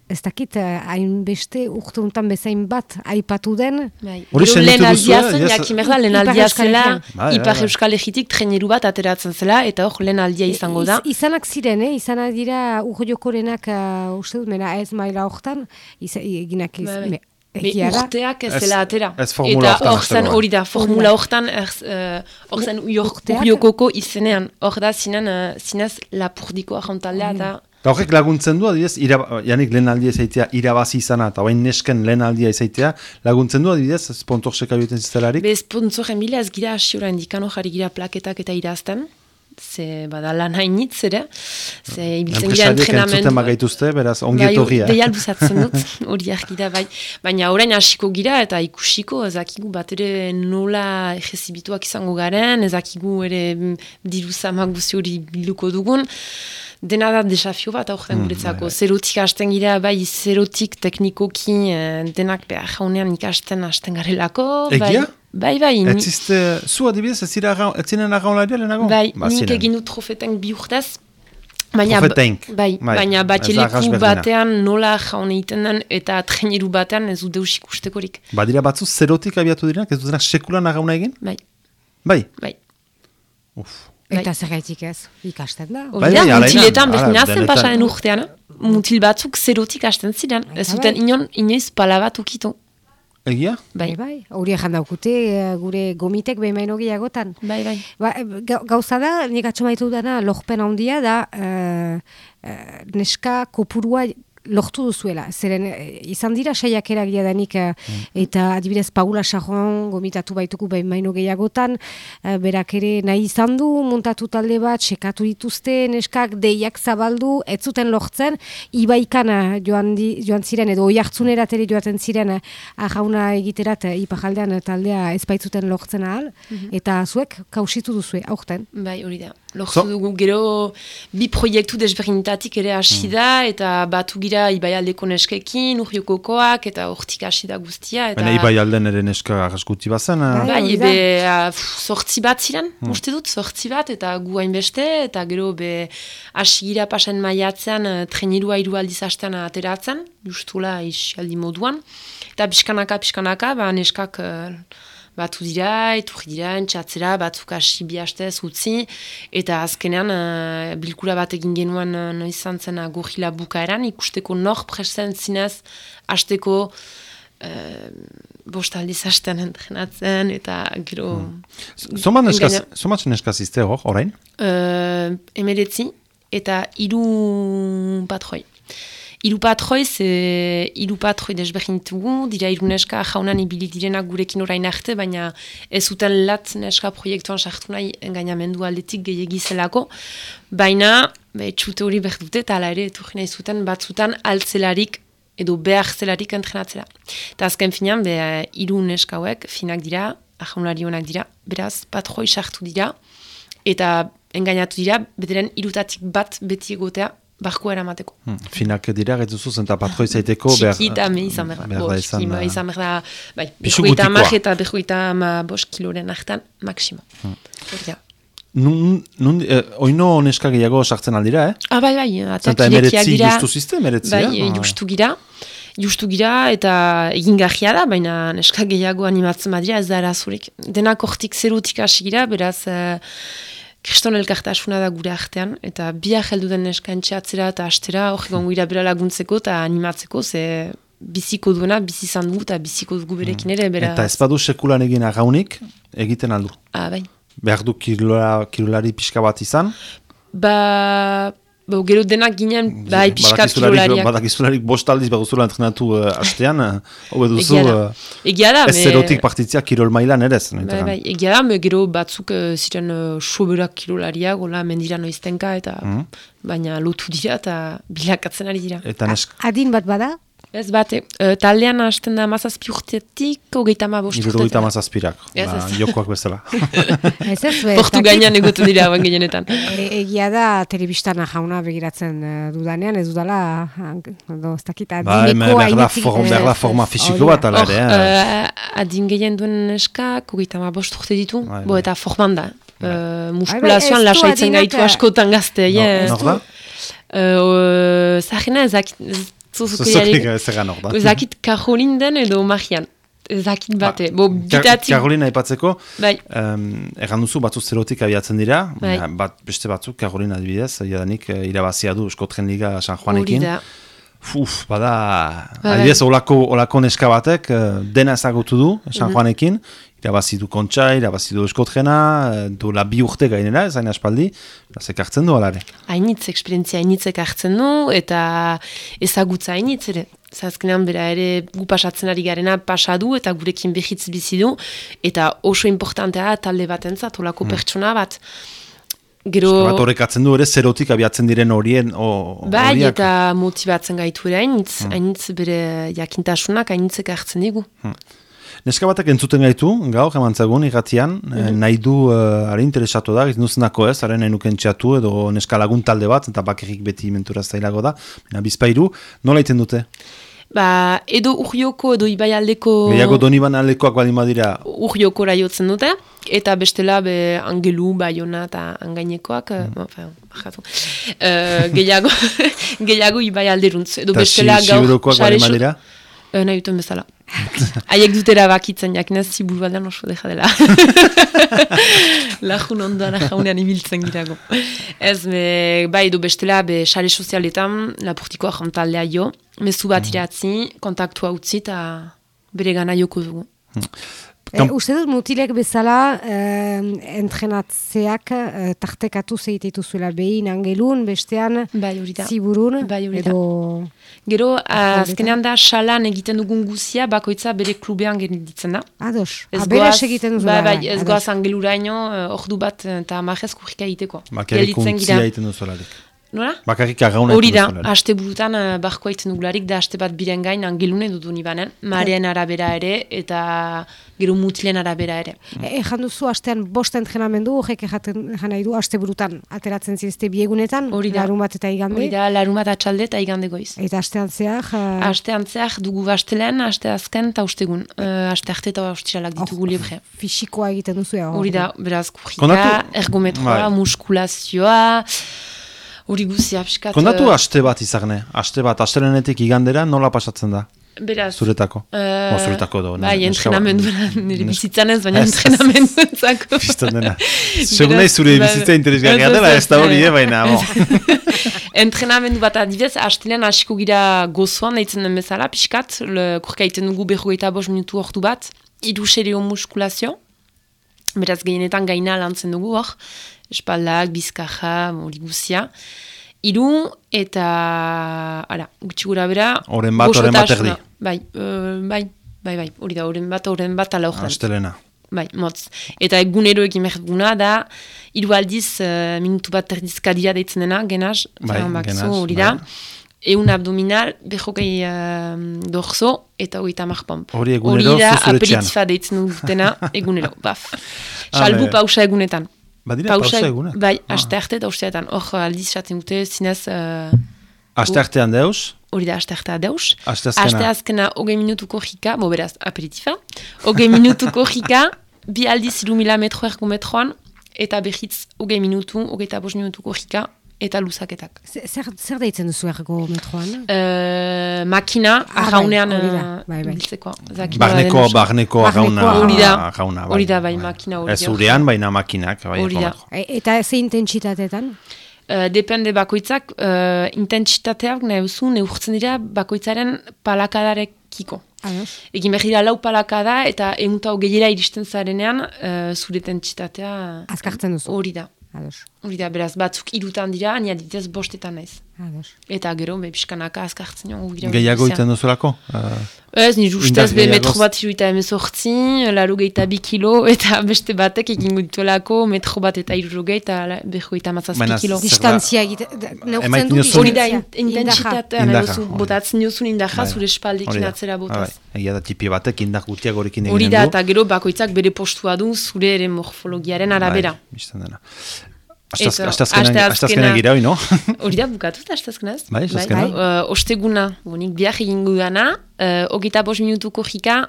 ez dakit eh, hainbeste urte untan bezain bat aipatu den, Bai. Hori sentitu lehen aldia zen, yes. jakin behar da, lehen Ipar aldia Euskal zela, Herrian. Bai, bai, Ipar bai. Euskal Egitik treneru bat ateratzen zela, eta hor lehen aldia izango da. Iz, izanak ziren, eh? izanak dira urjokorenak, uh, uste dut, mera ez maila hortan, iz- eginak iz, Bai, bai. Egia da. urteak ez zela atera. ez formula Eta hortan hori da, formula hortan, erz, hor zen Urteak? urriokoko izenean. Hor da, zinen, eh, zinez lapurdiko ajontaldea, eta Eta horrek laguntzen du, adibidez, iraba, janik lehen aldia izaitea irabazi izana, eta bain nesken lehen aldia izaitea, laguntzen du, adibidez, sponsor seka bioten ziztelarik? Be sponsoren bila ez gira hasi orain dikano jarri gira plaketak eta irazten. Ze bada lan hainitz ere. Ze ibiltzen gira entrenamendu. bagaituzte, beraz, ongi Bai, etorria. Deial buzatzen dut, hori argi da, bai. Baina orain hasiko gira eta ikusiko, ezakigu bat ere nola ejezibituak izango garen, ezakigu ere mm, diru zama guzi hori bilduko dugun. Dena da desafio bat aurten Mm, guretzako. bai, bai. Zerotik hasten gira, bai, zerotik teknikoki eh, denak behar jaunean ikasten hasten garelako. Egia? Bai, bai, bai. ni- Ez ziste, zu adibidez, ez zinen arraunlaria lehenago? Bai, Ba, nik ziren. egin dut trofetenk bi urtez. Baina, Trofetenk. bai, Bai, baina batxeleku batean nola jaun egiten den eta treneru batean ez du deus ikustekorik. Badira batzu, zerotik abiatu direnak, ez dutenak sekulan arrauna egin? Bai, Bai. bai. Uf. Bai. Eta zergaitik ez, ikasten da. Bai, Hori da, bai, mutiletan berdina zen pasaren urtean. eh? Mutil batzuk zerotik hasten ziren. Ez zuten bai. inon, inoiz pala bat ukitu. Egia? Bai, Bai, bai, hori egin daukute eh, gure gomitek behimaino gehiagotan. bai, bai. Ba, eh, gau- gauza da, nik atxamaitu dana, lorpen handia da, eh, eh, neska kopurua lortu duzuela. Zeren, eh, izan dira saiakerak jadanik, eh, eta adibidez Paula Sajon gomitatu baituko behin maino gehiagotan, eh, berak ere nahi izan du, muntatu talde bat, sekatu dituzte, neskak deiak zabaldu, ez zuten lortzen, ibaikana joan, di, joan ziren, edo oi hartzunerat ere joaten ziren, ajauna egiterat, ipajaldean taldea ez baitzuten lortzen ahal, eta zuek kausitu duzue, aurten. Bai, hori da. Lortu So- dugu gero bi proiektu desberdinetatik ere hasi da, eta batu gira ibaialdeko neskekin, urriokokoak, eta hortik hasi da guztia. Eta... Baina ibai alden ere neska arraskuti bazen. eh? Bai. Bai, ebe, pff, sortzi bat ziren, uste dut, sortzi bat, eta gu hainbeste, eta gero, be, asigira pasen maiatzean, uh, trenirua hiru aldiz hastean ateratzen, justula isialdi moduan, eta pixkanaka, pixkanaka, ba, neskak uh, batu dira, eturri dira, entxatzera, batzuk hasi bi hastez utzi, eta azkenean uh, bilkura bat egin genuen uh, noiz izan zen uh, gorila bukaeran, ikusteko nor presen zinez, hasteko uh, bost aldiz hastean entrenatzen, eta gero... Engaina- zoma neska zizte hor, orain? Uh, emeretzi eta hiru patroi. Iru patroiz, e, iru patroi desberdin ditugu, dira iru neska jaunan ibilik direnak gurekin orain arte, baina ez zuten lat neska proiektuan sartu nahi engainamendu aldetik gehiagizelako, baina be, txute hori behar dute, eta ala ere, eturri nahi zuten batzutan altzelarik edo behar zelarik entrenatzera. Eta azken finean, be, iru neskauek finak dira, ahaunari honak dira, beraz, patroi sartu dira, eta engainatu dira, bederen irutatik bat beti egotea, barko eramateko. Hmm. Finak dira, gaituzu zenta patroi zaiteko behar... Txiki me izan behar da. Bo, izan, uh, izan behar da, bai, behuita amak eta behuita ama bos kiloren hartan, maksimo. Hmm. Nun, nun, eh, oino neska gehiago sartzen aldira, eh? Ah, bai, bai, atakilekia gira. justu ziste, emeretzi, bai, eh? justu gira. Justu gira eta egin da, baina neska gehiago animatzen badira ez da erazurik. Denak ortik zerutik hasi gira, beraz, eh, kriston elkartasuna da gure artean, eta biak heldu den eskaintxe atzera eta astera, hori gongo ira bera laguntzeko eta animatzeko, ze biziko duena, bizi izan dugu eta biziko dugu berekin ere. Bera... Eta ez badu sekulan egin agaunik, egiten aldu? Ah, bai. Behar du kirulari pixka bat izan? Ba, Bo, gero denak ginen, bai, pixka kirolariak. Badakizularik bost aldiz behuzula entrenatu uh, astean, uh, duzu, egia da, ez zerotik partitzia kirol mailan ere. Bai, bai, egia da, me gero batzuk uh, ziren uh, soberak kirolariak, gola mendira noiztenka, eta mm baina lotu dira eta bilakatzen ari dira. Eta nesk... Adin bat bada? Ez bate, uh, taldean hasten da mazazpi urtetik, hogeita ma bost urtetik. Hogeita mazazpirak, ba, jokoak bezala. ez ez, Portu gainean egotu dira hauen gehienetan. E, egia da, telebistana jauna begiratzen uh, dudanean, ez dudala, do, ez dakit, ba, adineko hainitzik. Ba, forma fisiko bat ala ere. Uh, adin gehien duen neska, hogeita ma bost urte ditu, bai, bo bai. eta forman da. Uh, muskulazioan lasaitzen gaitu askotan gazte. Nor da? Zahina ezak Zuzukriarik ez egan hor da. Zakit Karolin den edo Marian. Zakit bate. Ba, Bo, bitati... Karolina ipatzeko, bai. um, egan duzu batzu zerotik abiatzen dira, bai. bat, beste batzuk, Karolina adibidez, jadanik uh, irabazia du Eskotren Liga San Juanekin. Uf, bada, bai. adibidez, olako, olako neska batek, uh, dena ezagutu du San mhm. Juanekin, irabazi du kontxa, irabazi du eskotrena, eh, du la bi urte gainera, zain aspaldi, zek hartzen du alare. Hainitz, eksperientzia hainitzek hartzen du, eta ezagutza hainitz ere. Zazkenean bera ere gu pasatzen ari garena pasadu eta gurekin behitz bizi du, eta oso importantea talde bat entzat, olako hmm. pertsona bat. Gero... Bat horrek du ere, zerotik abiatzen diren horien o, Bai, eta motibatzen gaitu ere hainitz, hmm. hainitz bere jakintasunak hainitzek hartzen digu. Hmm. Neska batak entzuten gaitu, gaur, emantzagun, irratian, mm -hmm. nahi du, uh, interesatu da, ez nuzenako ez, are nahi nuken txatu, edo neska lagun talde bat, eta bakerik beti mentura zailago da, baina bizpairu, nola iten dute? Ba, edo urrioko, edo ibai aldeko... Gehiago doni ban aldekoak bali madira? Urrioko raiotzen dute, eta bestela, be, angelu, baiona eta angainekoak, mm. ba, uh, gehiago, gehiago ibai alderuntz, edo bestela gaur... Eta si, madira? Uh, nahi duten bezala. Haiek dutera bakitzen jakinez ziburu baldean oso deja dela. Lajun ondoan jaunean ibiltzen girago. Ez, be, bai du bestela, be, sare sozialetan, lapurtikoa jontaldea jo, mezu bat mm. iratzi, kontaktua utzi eta bere gana joko dugu. Mm. E, uste dut mutilek bezala eh, entrenatzeak eh, tartekatu zeitetu zuela behin angelun, bestean bai, ziburun, bai, edo... Gero, azkenean da, salan egiten dugun guzia, bakoitza bere klubean ditzen da. Ados, aberes egiten duzuela. Bai, bai, ez goaz angelura ino, eh, ordu bat, eta marrez kurrika egiteko. Bakarrik untzia egiten duzuelarik. Nola? Bakarrik agauna Hori da, haste burutan uh, barko haitzen dugularik, da haste bat biren gain angelune dut unibanen, marean arabera ere, eta gero mutilen arabera ere. E, ejan duzu, hastean bost entrenamendu, horrek ejaten nahi du, haste burutan ateratzen zirizte biegunetan, Hori da. larun bat eta igande? Hori da, larun bat atxalde eta igande goiz. Eta hastean zeak? Uh... Hastean zeak dugu bastelen, haste azken eta ustegun. Uh, haste arte eta ustiralak ditugu oh, libre. Fisikoa egiten duzu? Hori da, beraz, kurrika, ergometroa, bai. muskulazioa, Hori guzia, piskat... Kondatu uh, aste bat izagne, aste bat, astelenetik igandera, nola pasatzen da? Beraz. Zuretako? Uh, o, zuretako do. Bai, entrenamendu, nire bizitzan ez, baina entrenamendu entzako. Pistan dena. Segun nahi zure bizitza interesgarria dela, ez da hori, eh, baina. entrenamendu bat adibidez, astelean hasiko gira gozoan, nahitzen den bezala, piskat, kurka iten dugu berrogeita bos minutu ordu bat, idu xereo muskulazio, beraz gehienetan gaina lantzen dugu hor, espaldak, bizkaja, hori guzia. iru, eta, ara, gutxi gura bera. Oren bat, oren bat erdi. Bai, uh, bai, bai, bai, hori da, oren bat, oren bat ala horren. Astelena. Bai, motz. Eta egunero egin mehaguna da, iru aldiz uh, minutu bat erdizkadia deitzen dena, genaz, bai, genaz, hori da. Bai. Eun abdominal, behokei uh, dorzo, eta hori tamar pomp. Hori egunero. Hori da, aperitifa deitzen dutena, egunero, baf. Salbu pausa egunetan. Badira pausa, egunak? Bai, ah. aste arte eta usteetan. Hor aldiz jaten dute, zinez... Uh, aste artean deus? Hori da, aste artean deus. Aste azkena? Aste azkena, hogei minutuko jika, bo beraz, aperitifa. Hogei minutuko jika, bi aldiz iru mila metro ergo metroan, eta behitz hogei minutu, hogei eta bos minutuko jika, eta luzaketak. Zer, zer deitzen duzu ergo metroan? Uh, makina, ah, arraunean bai, bai, bai. Barneko, barneko arrauna. Hori da, hori da, bai, makina hori. Ez urean, baina makinak. Hori da. E, eta ze intentsitatetan? Uh, depende bakoitzak, uh, intentsitateak nahi duzu, neurtzen dira bakoitzaren palakadarekiko. Egin behar dira lau palakada eta eguntau gehiera iristen zarenean uh, zure intentsitatea... Azkartzen duzu. Hori da. Hori da, beraz, batzuk irutan dira, ania ditez bostetan naiz. Ados. Eta gero, be, piskanaka azkartzen joan. Gehiago iten duzulako? Uh, ez, ni ustez, be, metro bat iruita emezortzi, laro gehieta bi kilo, eta beste batek egin gutuelako, metro bat eta iru gehieta, beho gehieta mazazpi kilo. Distantzia neurtzen du? Hori da, intensitatea, botatzen duzun indaja, bai. zure espaldekin atzera botaz. Bai, egia da, tipi batek indak gutiak horikin egin du. Hori da, eta gero, bakoitzak bere postua du, zure ere morfologiaren arabera. Bai, Astazkena gira hoi, no? Hori da, bukatu eta astazkenaz. Bai, astazkena. Bai, uh, osteguna, bonik biak egin gudana, uh, ogita bos minutuko jika,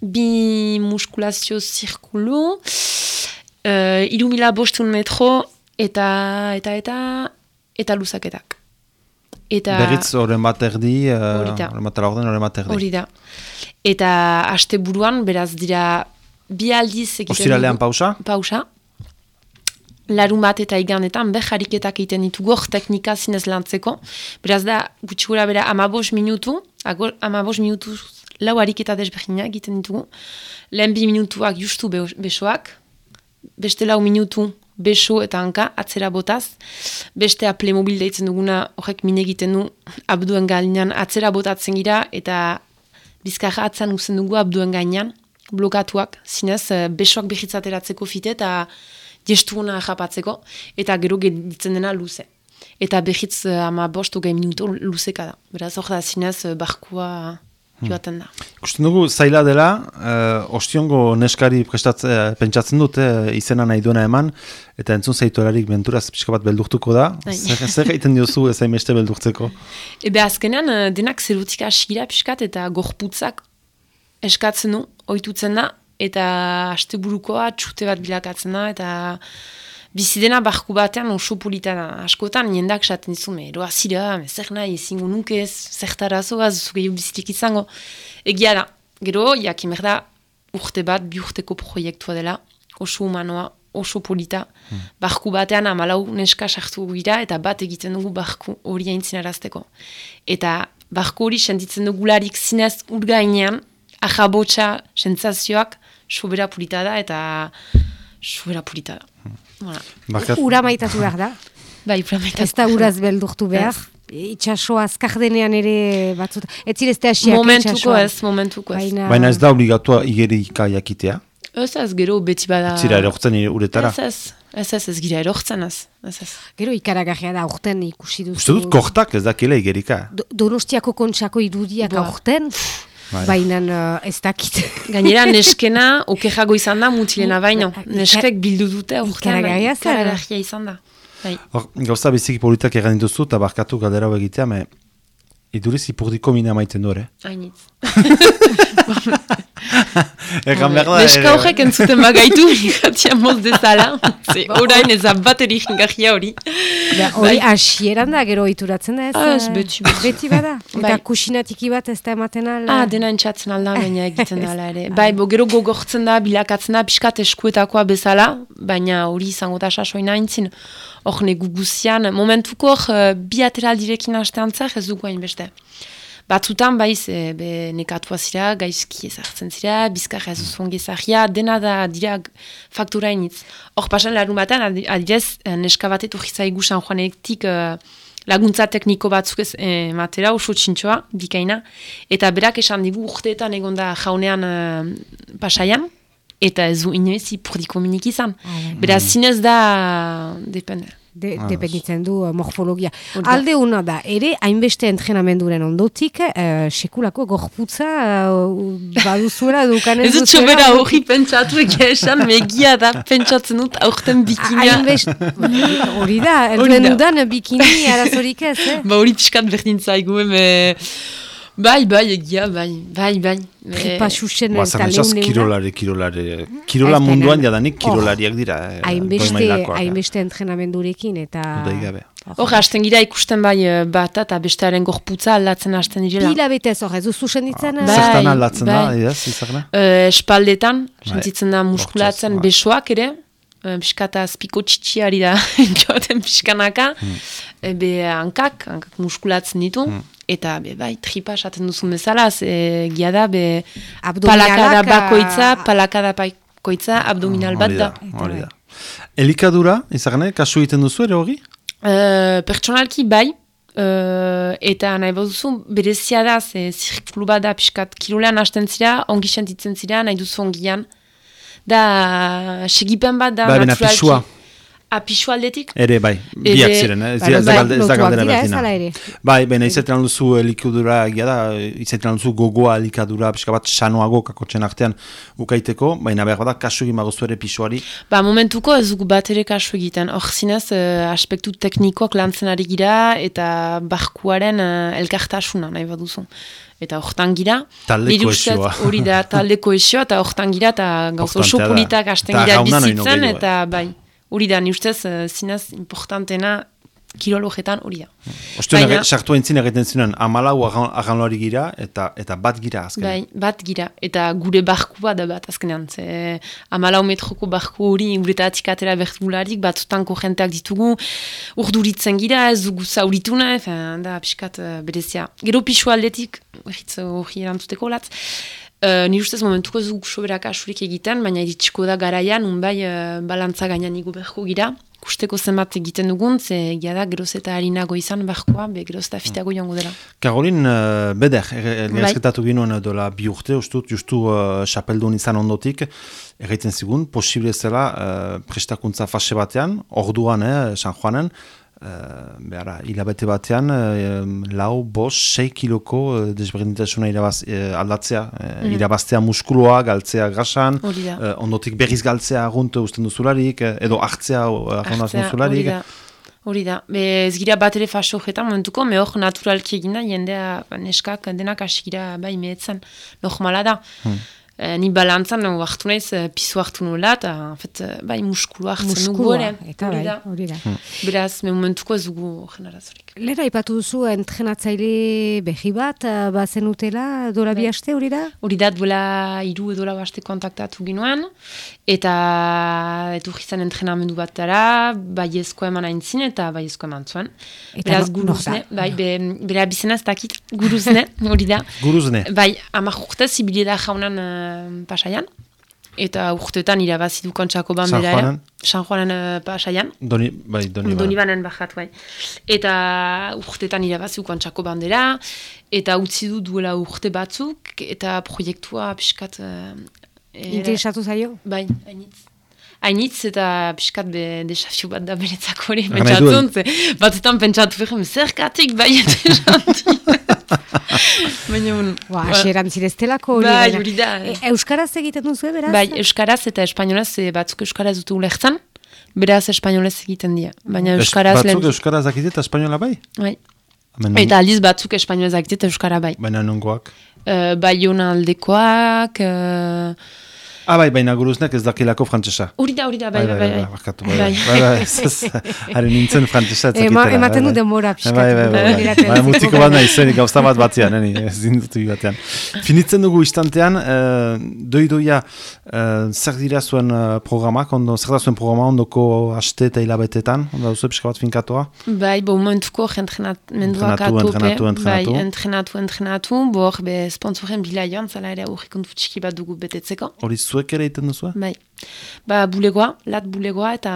bi muskulazio zirkulu, uh, iru mila bostun metro, eta, eta, eta, eta luzaketak. Eta... Berriz horren bat erdi, horren bat erdi, horren bat erdi. Hori da. Eta aste buruan, beraz dira, bi aldiz. Ostiralean pausa? Pausa larun bat eta iganetan behariketak egiten ditugu teknika zinez lantzeko. Beraz da, gutxigura bera, amabos minutu, amabos minutu lau hariketa desbeginak egiten ditugu. Lehen bi minutuak justu besoak, beste lau minutu beso eta hanka, atzera botaz. Beste aplemobil deitzen duguna horrek mine egiten du abduen gainean atzera botatzen gira eta bizkarra atzan uzen dugu abduen gainean blokatuak, zinez eh, besoak behitzateratzeko fite eta jestuna japatzeko, eta gero ditzen dena luze. Eta behitz uh, ama bostu gai minutu luzeka da. Beraz, hor da zinez, uh, barkua hmm. joaten da. Kusten dugu, zaila dela, uh, ostiongo neskari uh, pentsatzen dute izena nahi duena eman, eta entzun zaitolarik benturaz pixka bat beldurtuko da. Bai. Zer, zer egiten diozu ez hainbeste beldurtzeko? Ebe azkenean, denak zerutik asira pixkat eta gorputzak eskatzen du, oitutzen da, eta asteburukoa txute bat bilakatzen da, eta bizidena barku batean oso politana. Askotan, niendak esaten dizu, me, eroa zira, me, zer nahi, ezingo nuke ez, zertara zoaz, zuge jo bizitik izango. Egia da, gero, jakimer da, urte bat, bi urteko proiektua dela, oso humanoa, oso polita, hmm. barku batean amalau neska sartu gira, eta bat egiten dugu barku hori aintzin arazteko. Eta barku hori sentitzen dugularik zinez urgainean, ahabotxa sentzazioak, sobera purita da eta sobera purita da. Hmm. Ura maitatu behar da? Bai, ura maitatu. Ez da uraz beldurtu behar? Itxaso azkar denean ere batzut. Ez zirezte asiak Momentuko ez, momentuko ez. Baina, Baina ez da obligatua igerika jakitea? Ez ez, gero beti bada... Zira erortzen uretara? Ez ez, ez ez, ez gira erortzen ez. ez, ez. Gero ikaragarria da aurten ikusi duzu. Uste dut kortak ez da kele igerika? Do, donostiako kontsako irudiak aurten? Bai. Baina uh, ez dakit. Gainera, neskena, okejago izan da, mutilena baino. Neskek bildu dute, urtean, ikaragarria izan da. Bai. Gauza biziki politak egan dituzu, eta barkatu galdera egitea, me iduriz ipurdiko mina maiten du, ere? Hainitz. Egan behar da... Neska horrek entzuten bagaitu, ikatia moz dezala. Horain ez abateri jingarria hori. Hori asieran da, gero ituratzen da ez? Ah, ez beti. Beti bada. Eta bai. kusinatiki bat ez da ematen ala? Ah, dena entzatzen alda, baina egiten dala ere. Bai, bo, gero gogortzen da, bilakatzen da, piskat eskuetakoa bezala, baina hori izango da sasoina entzin. Hor negu guzian, momentuko hor, uh, bilateral direkin hastean ez dugu hain beste. Batzutan, baiz, e, be, nekatua zira, gaizki ezartzen zira, bizkarra ez uzun gezahia, dena da dira faktura initz. Hor pasan larun batean, adidez, e, neska batet urgizai gusan joan ektik uh, laguntza tekniko batzuk ez e, matera, oso txintxoa, bikaina, eta berak esan digu urteetan egonda jaunean uh, pasaian, eta ez du inoiz ipurdiko minik izan. Ah, Beraz, zinez da, depende de, ah, dependitzen du uh, morfologia. Alde una da, ere, hainbeste entrenamenduren ondotik, uh, sekulako gorputza uh, baduzuela dukanen Ez dut sobera hori pentsatu egia esan, megia da pentsatzen dut aurten bikina. Hori da, entren dudan bikini arazorik ez, eh? Ba hori pixkat berdin zaigu, Bai, bai, egia, bai, bai, bai. Tripa xuxen eta lehuneuna. Kirolari, kirolari. Kirola munduan jadanik kirolariak dira. Eh, hainbeste, hainbeste entrenamendurekin eta... Hor, hasten gira ikusten bai eh, bat eta bestearen gorputza aldatzen hasten direla. Pila betez hor, ez duzu senditzen? Bai, Zertan aldatzen da, bai. ez, izakna? Uh, espaldetan, bai. sentitzen da muskulatzen bai. besoak ere, Piskata azpiko txitsiari da joaten piskanaka, hmm. ebe hankak, hankak muskulatzen ditu, hmm eta be, bai, tripa esaten duzu bezala, e, gia da, be, palakada bakoitza, palakada bakoitza, abdominal bat da. Hori da. Elikadura, izagane, kasu egiten duzu ere hori? Uh, pertsonalki bai, uh, eta nahi duzu, berezia da, ze zirkulu bat da, piskat, kirolean hasten zira, ongi sentitzen zira, nahi duzu ongian, da, segipen bat da, ba, naturalki. Apisu aldetik? Ere, bai, biak ziren, eh? ez da galdera bertina. Bai, baina izaten duzu elikudura, da, izaten duzu gogoa elikadura, pixka bat, sanoago kakotxen artean ukaiteko, baina behar da, kasu egin bagozu ere pisuari. Ba, momentuko ez dugu bat ere kasu egiten, hor zinez, uh, aspektu teknikoak lantzen ari gira, eta barkuaren uh, elkartasuna, nahi baduzu. Eta hortan gira, taldeko esioa. Hori da, taldeko esioa, eta hortan gira, eta gauzo oso politak hasten gira bizitzen, eta bai hori da, ni ustez, uh, zinez, importantena, kirologetan hori da. Ostu Baina, sartu entzin egiten zinen, amalau aganlori gira, eta eta bat gira azkenean. Bai, bat gira, eta gure barku bat da bat azkenean. Ze, amalau metroko barku hori, gure eta atikatera bertularik, bat zutanko jenteak ditugu, urduritzen gira, ez dugu zaurituna, da, piskat, uh, berezia. Gero pixu aldetik, hori erantzuteko latz, Uh, Ni ustez momentuko ez guk soberaka asurik egiten, baina iritsiko da garaian, unbai uh, balantza gainan igu berko gira. Kusteko zenbat egiten dugun, ze egia da geroz eta harinago izan berkoa, be geroz eta fitago mm. joango dela. Karolin, uh, beder, elgazketatu er, ginoen dola bi urte, ustut, justu uh, xapeldun izan ondotik, erraiten zigun, posible zela uh, prestakuntza fase batean, orduan, eh, San Juanen, Uh, behara, hilabete batean, uh, lau, bos, sei kiloko uh, desberdintasuna irabaz, uh, aldatzea, uh, irabaztea muskuloa, galtzea gasan, uh, ondotik berriz galtzea agunt usten duzularik, edo hartzea agunt usten duzularik. Hori da, ez gira bat ere faso jetan momentuko, me hor naturalki egina, jendea neskak denak asigira bai mehetzen, normala da. Hmm. E, ni balantzan, no, hartu nahiz, e, pisu hartu nola, eta, fet, e, bai, muskulu hartzen dugu, eta bai, hori da. Hmm. Beraz, me momentuko ez dugu generazorik. Lera, ipatu duzu, entrenatzaile behi bat, bazen utela, dola bai. bihaste, hori da? Hori da, duela iru edola baste kontaktatu ginoen, eta etu gizan entrenamendu bat dara, bai ezko eman aintzin, eta bai ezko eman zuen. Eta Beraz, no, guruzne, no, bai, be, bera bizena ez dakit, guruzne, hori da. Guruzne. Bai, amak urtez, ibilida jaunan pasaian. Eta urtetan irabazi du kontsako ban bera era. San Juanen uh, pasaian. Doni, bai, doni, doni banen bajat, bai. Eta urtetan irabazi du kontsako bandera. Eta utzi du duela urte batzuk. Eta proiektua piskat... Uh, Interesatu zaio? Bai, hainitz. Hainitz eta piskat be desafio bat da beretzako hori. Pentsatzen, batzutan pentsatu feren, zerkatik bai, Baina un... Ba, aseran zireztelako hori. Bai, hori da. E, euskaraz egiten duzu, beraz? Bai, euskaraz eta espainolaz, batzuk euskaraz dute ulektzan, beraz espainolaz egiten dira. Baina euskaraz... Es, batzuk euskaraz egiten eta espainola bai? Bai. Eta aldiz batzuk espainolaz egiten eta euskara bai. Baina nongoak? Uh, bai, aldekoak... Uh, Ah, bai, baina guruznek ez dakilako frantzesa. Hori da, hori da, bai, bai, bai. Bai, bai, bai, bai, bai, bai, nintzen frantzesa ez dakitela. Ematen du demora pixkatu. Bai, bai, bai, bai, mutiko bat nahi zen, gauza bat batzean, neni, ez dindutu batean. Finitzen dugu istantean, uh, doidoia, uh, zer dira zuen uh, programak, ondo, zer da zuen programa ondoko haste eta hilabetetan, ondo duzu pixka bat finkatoa? Bai, bo, momentuko entrenatuak atope. Entrenatu, entrenatu, Bai, entrenatu, entrenatu, bo, be, sponsoren bila joan, zala ere aurrikon txiki bat dugu betetzeko. Hori zuek ere egiten duzu? Bai. Ba, bulegoa, lat bulegoa eta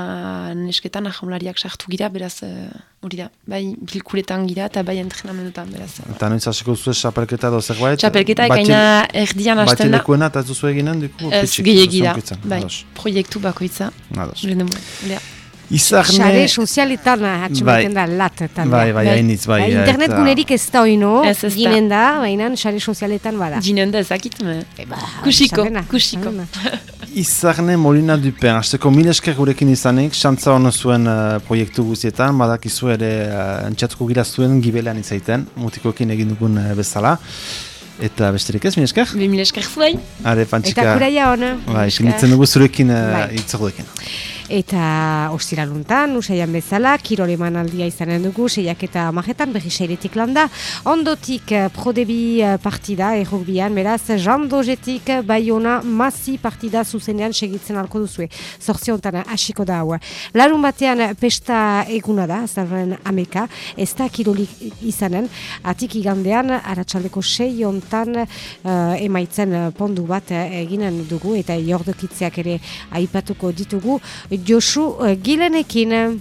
nesketan ahaunlariak sartu gira, beraz, eh, hori da. Bai, bilkuretan gira eta bai entrenamendutan, beraz. Eta noiz hasiko duzu xapelketa edo zerbait? Txapelketa ekaina erdian hasten da. Batxilekuena eta ez duzu eginen? Duku, Ez pitxik, gehiagi da, zonkitzen. bai, proiektu bakoitza. ados. Lehen Izarne... sozialetan atxematen da lat. taldea. Bai, bai, Bai. hainitz, bai. Bai, internet eta- gunerik ez da oino, Ez, ez da. ginen da, baina sare sozialetan bada. Ginen da ezakit, me. Eba, Kusiko, sabena, kusiko. Izarne Molina Dupen, hasteko mil esker gurekin izanik, xantza hona zuen uh, proiektu guztietan, badakizu ere uh, entxatuko gira zuen gibelean izaiten, mutikoekin egin dugun uh, bezala. Eta besterik ez, mil esker? Mil esker zuei. Are, Eta pantxika, kuraia ona. bai, esker. sinitzen dugu zurekin uh, Bai. hitzagoekin. Eta ostiraluntan, usaian bezala, kirol emanaldia izanen dugu, seiak eta amajetan, berri seiretik landa. Ondotik, eh, prodebi eh, partida, errukbian, beraz, jandojetik, baiona, masi partida zuzenean segitzen alko duzue. Zortzi honetan hasiko da hau. Larun batean, pesta eguna da, zarren ameka, ez da kirolik izanen, atik igandean, aratsaldeko sei hontan eh, emaitzen pondu bat eginen dugu, eta jordokitzeak ere aipatuko ditugu, Josu Gilenekin.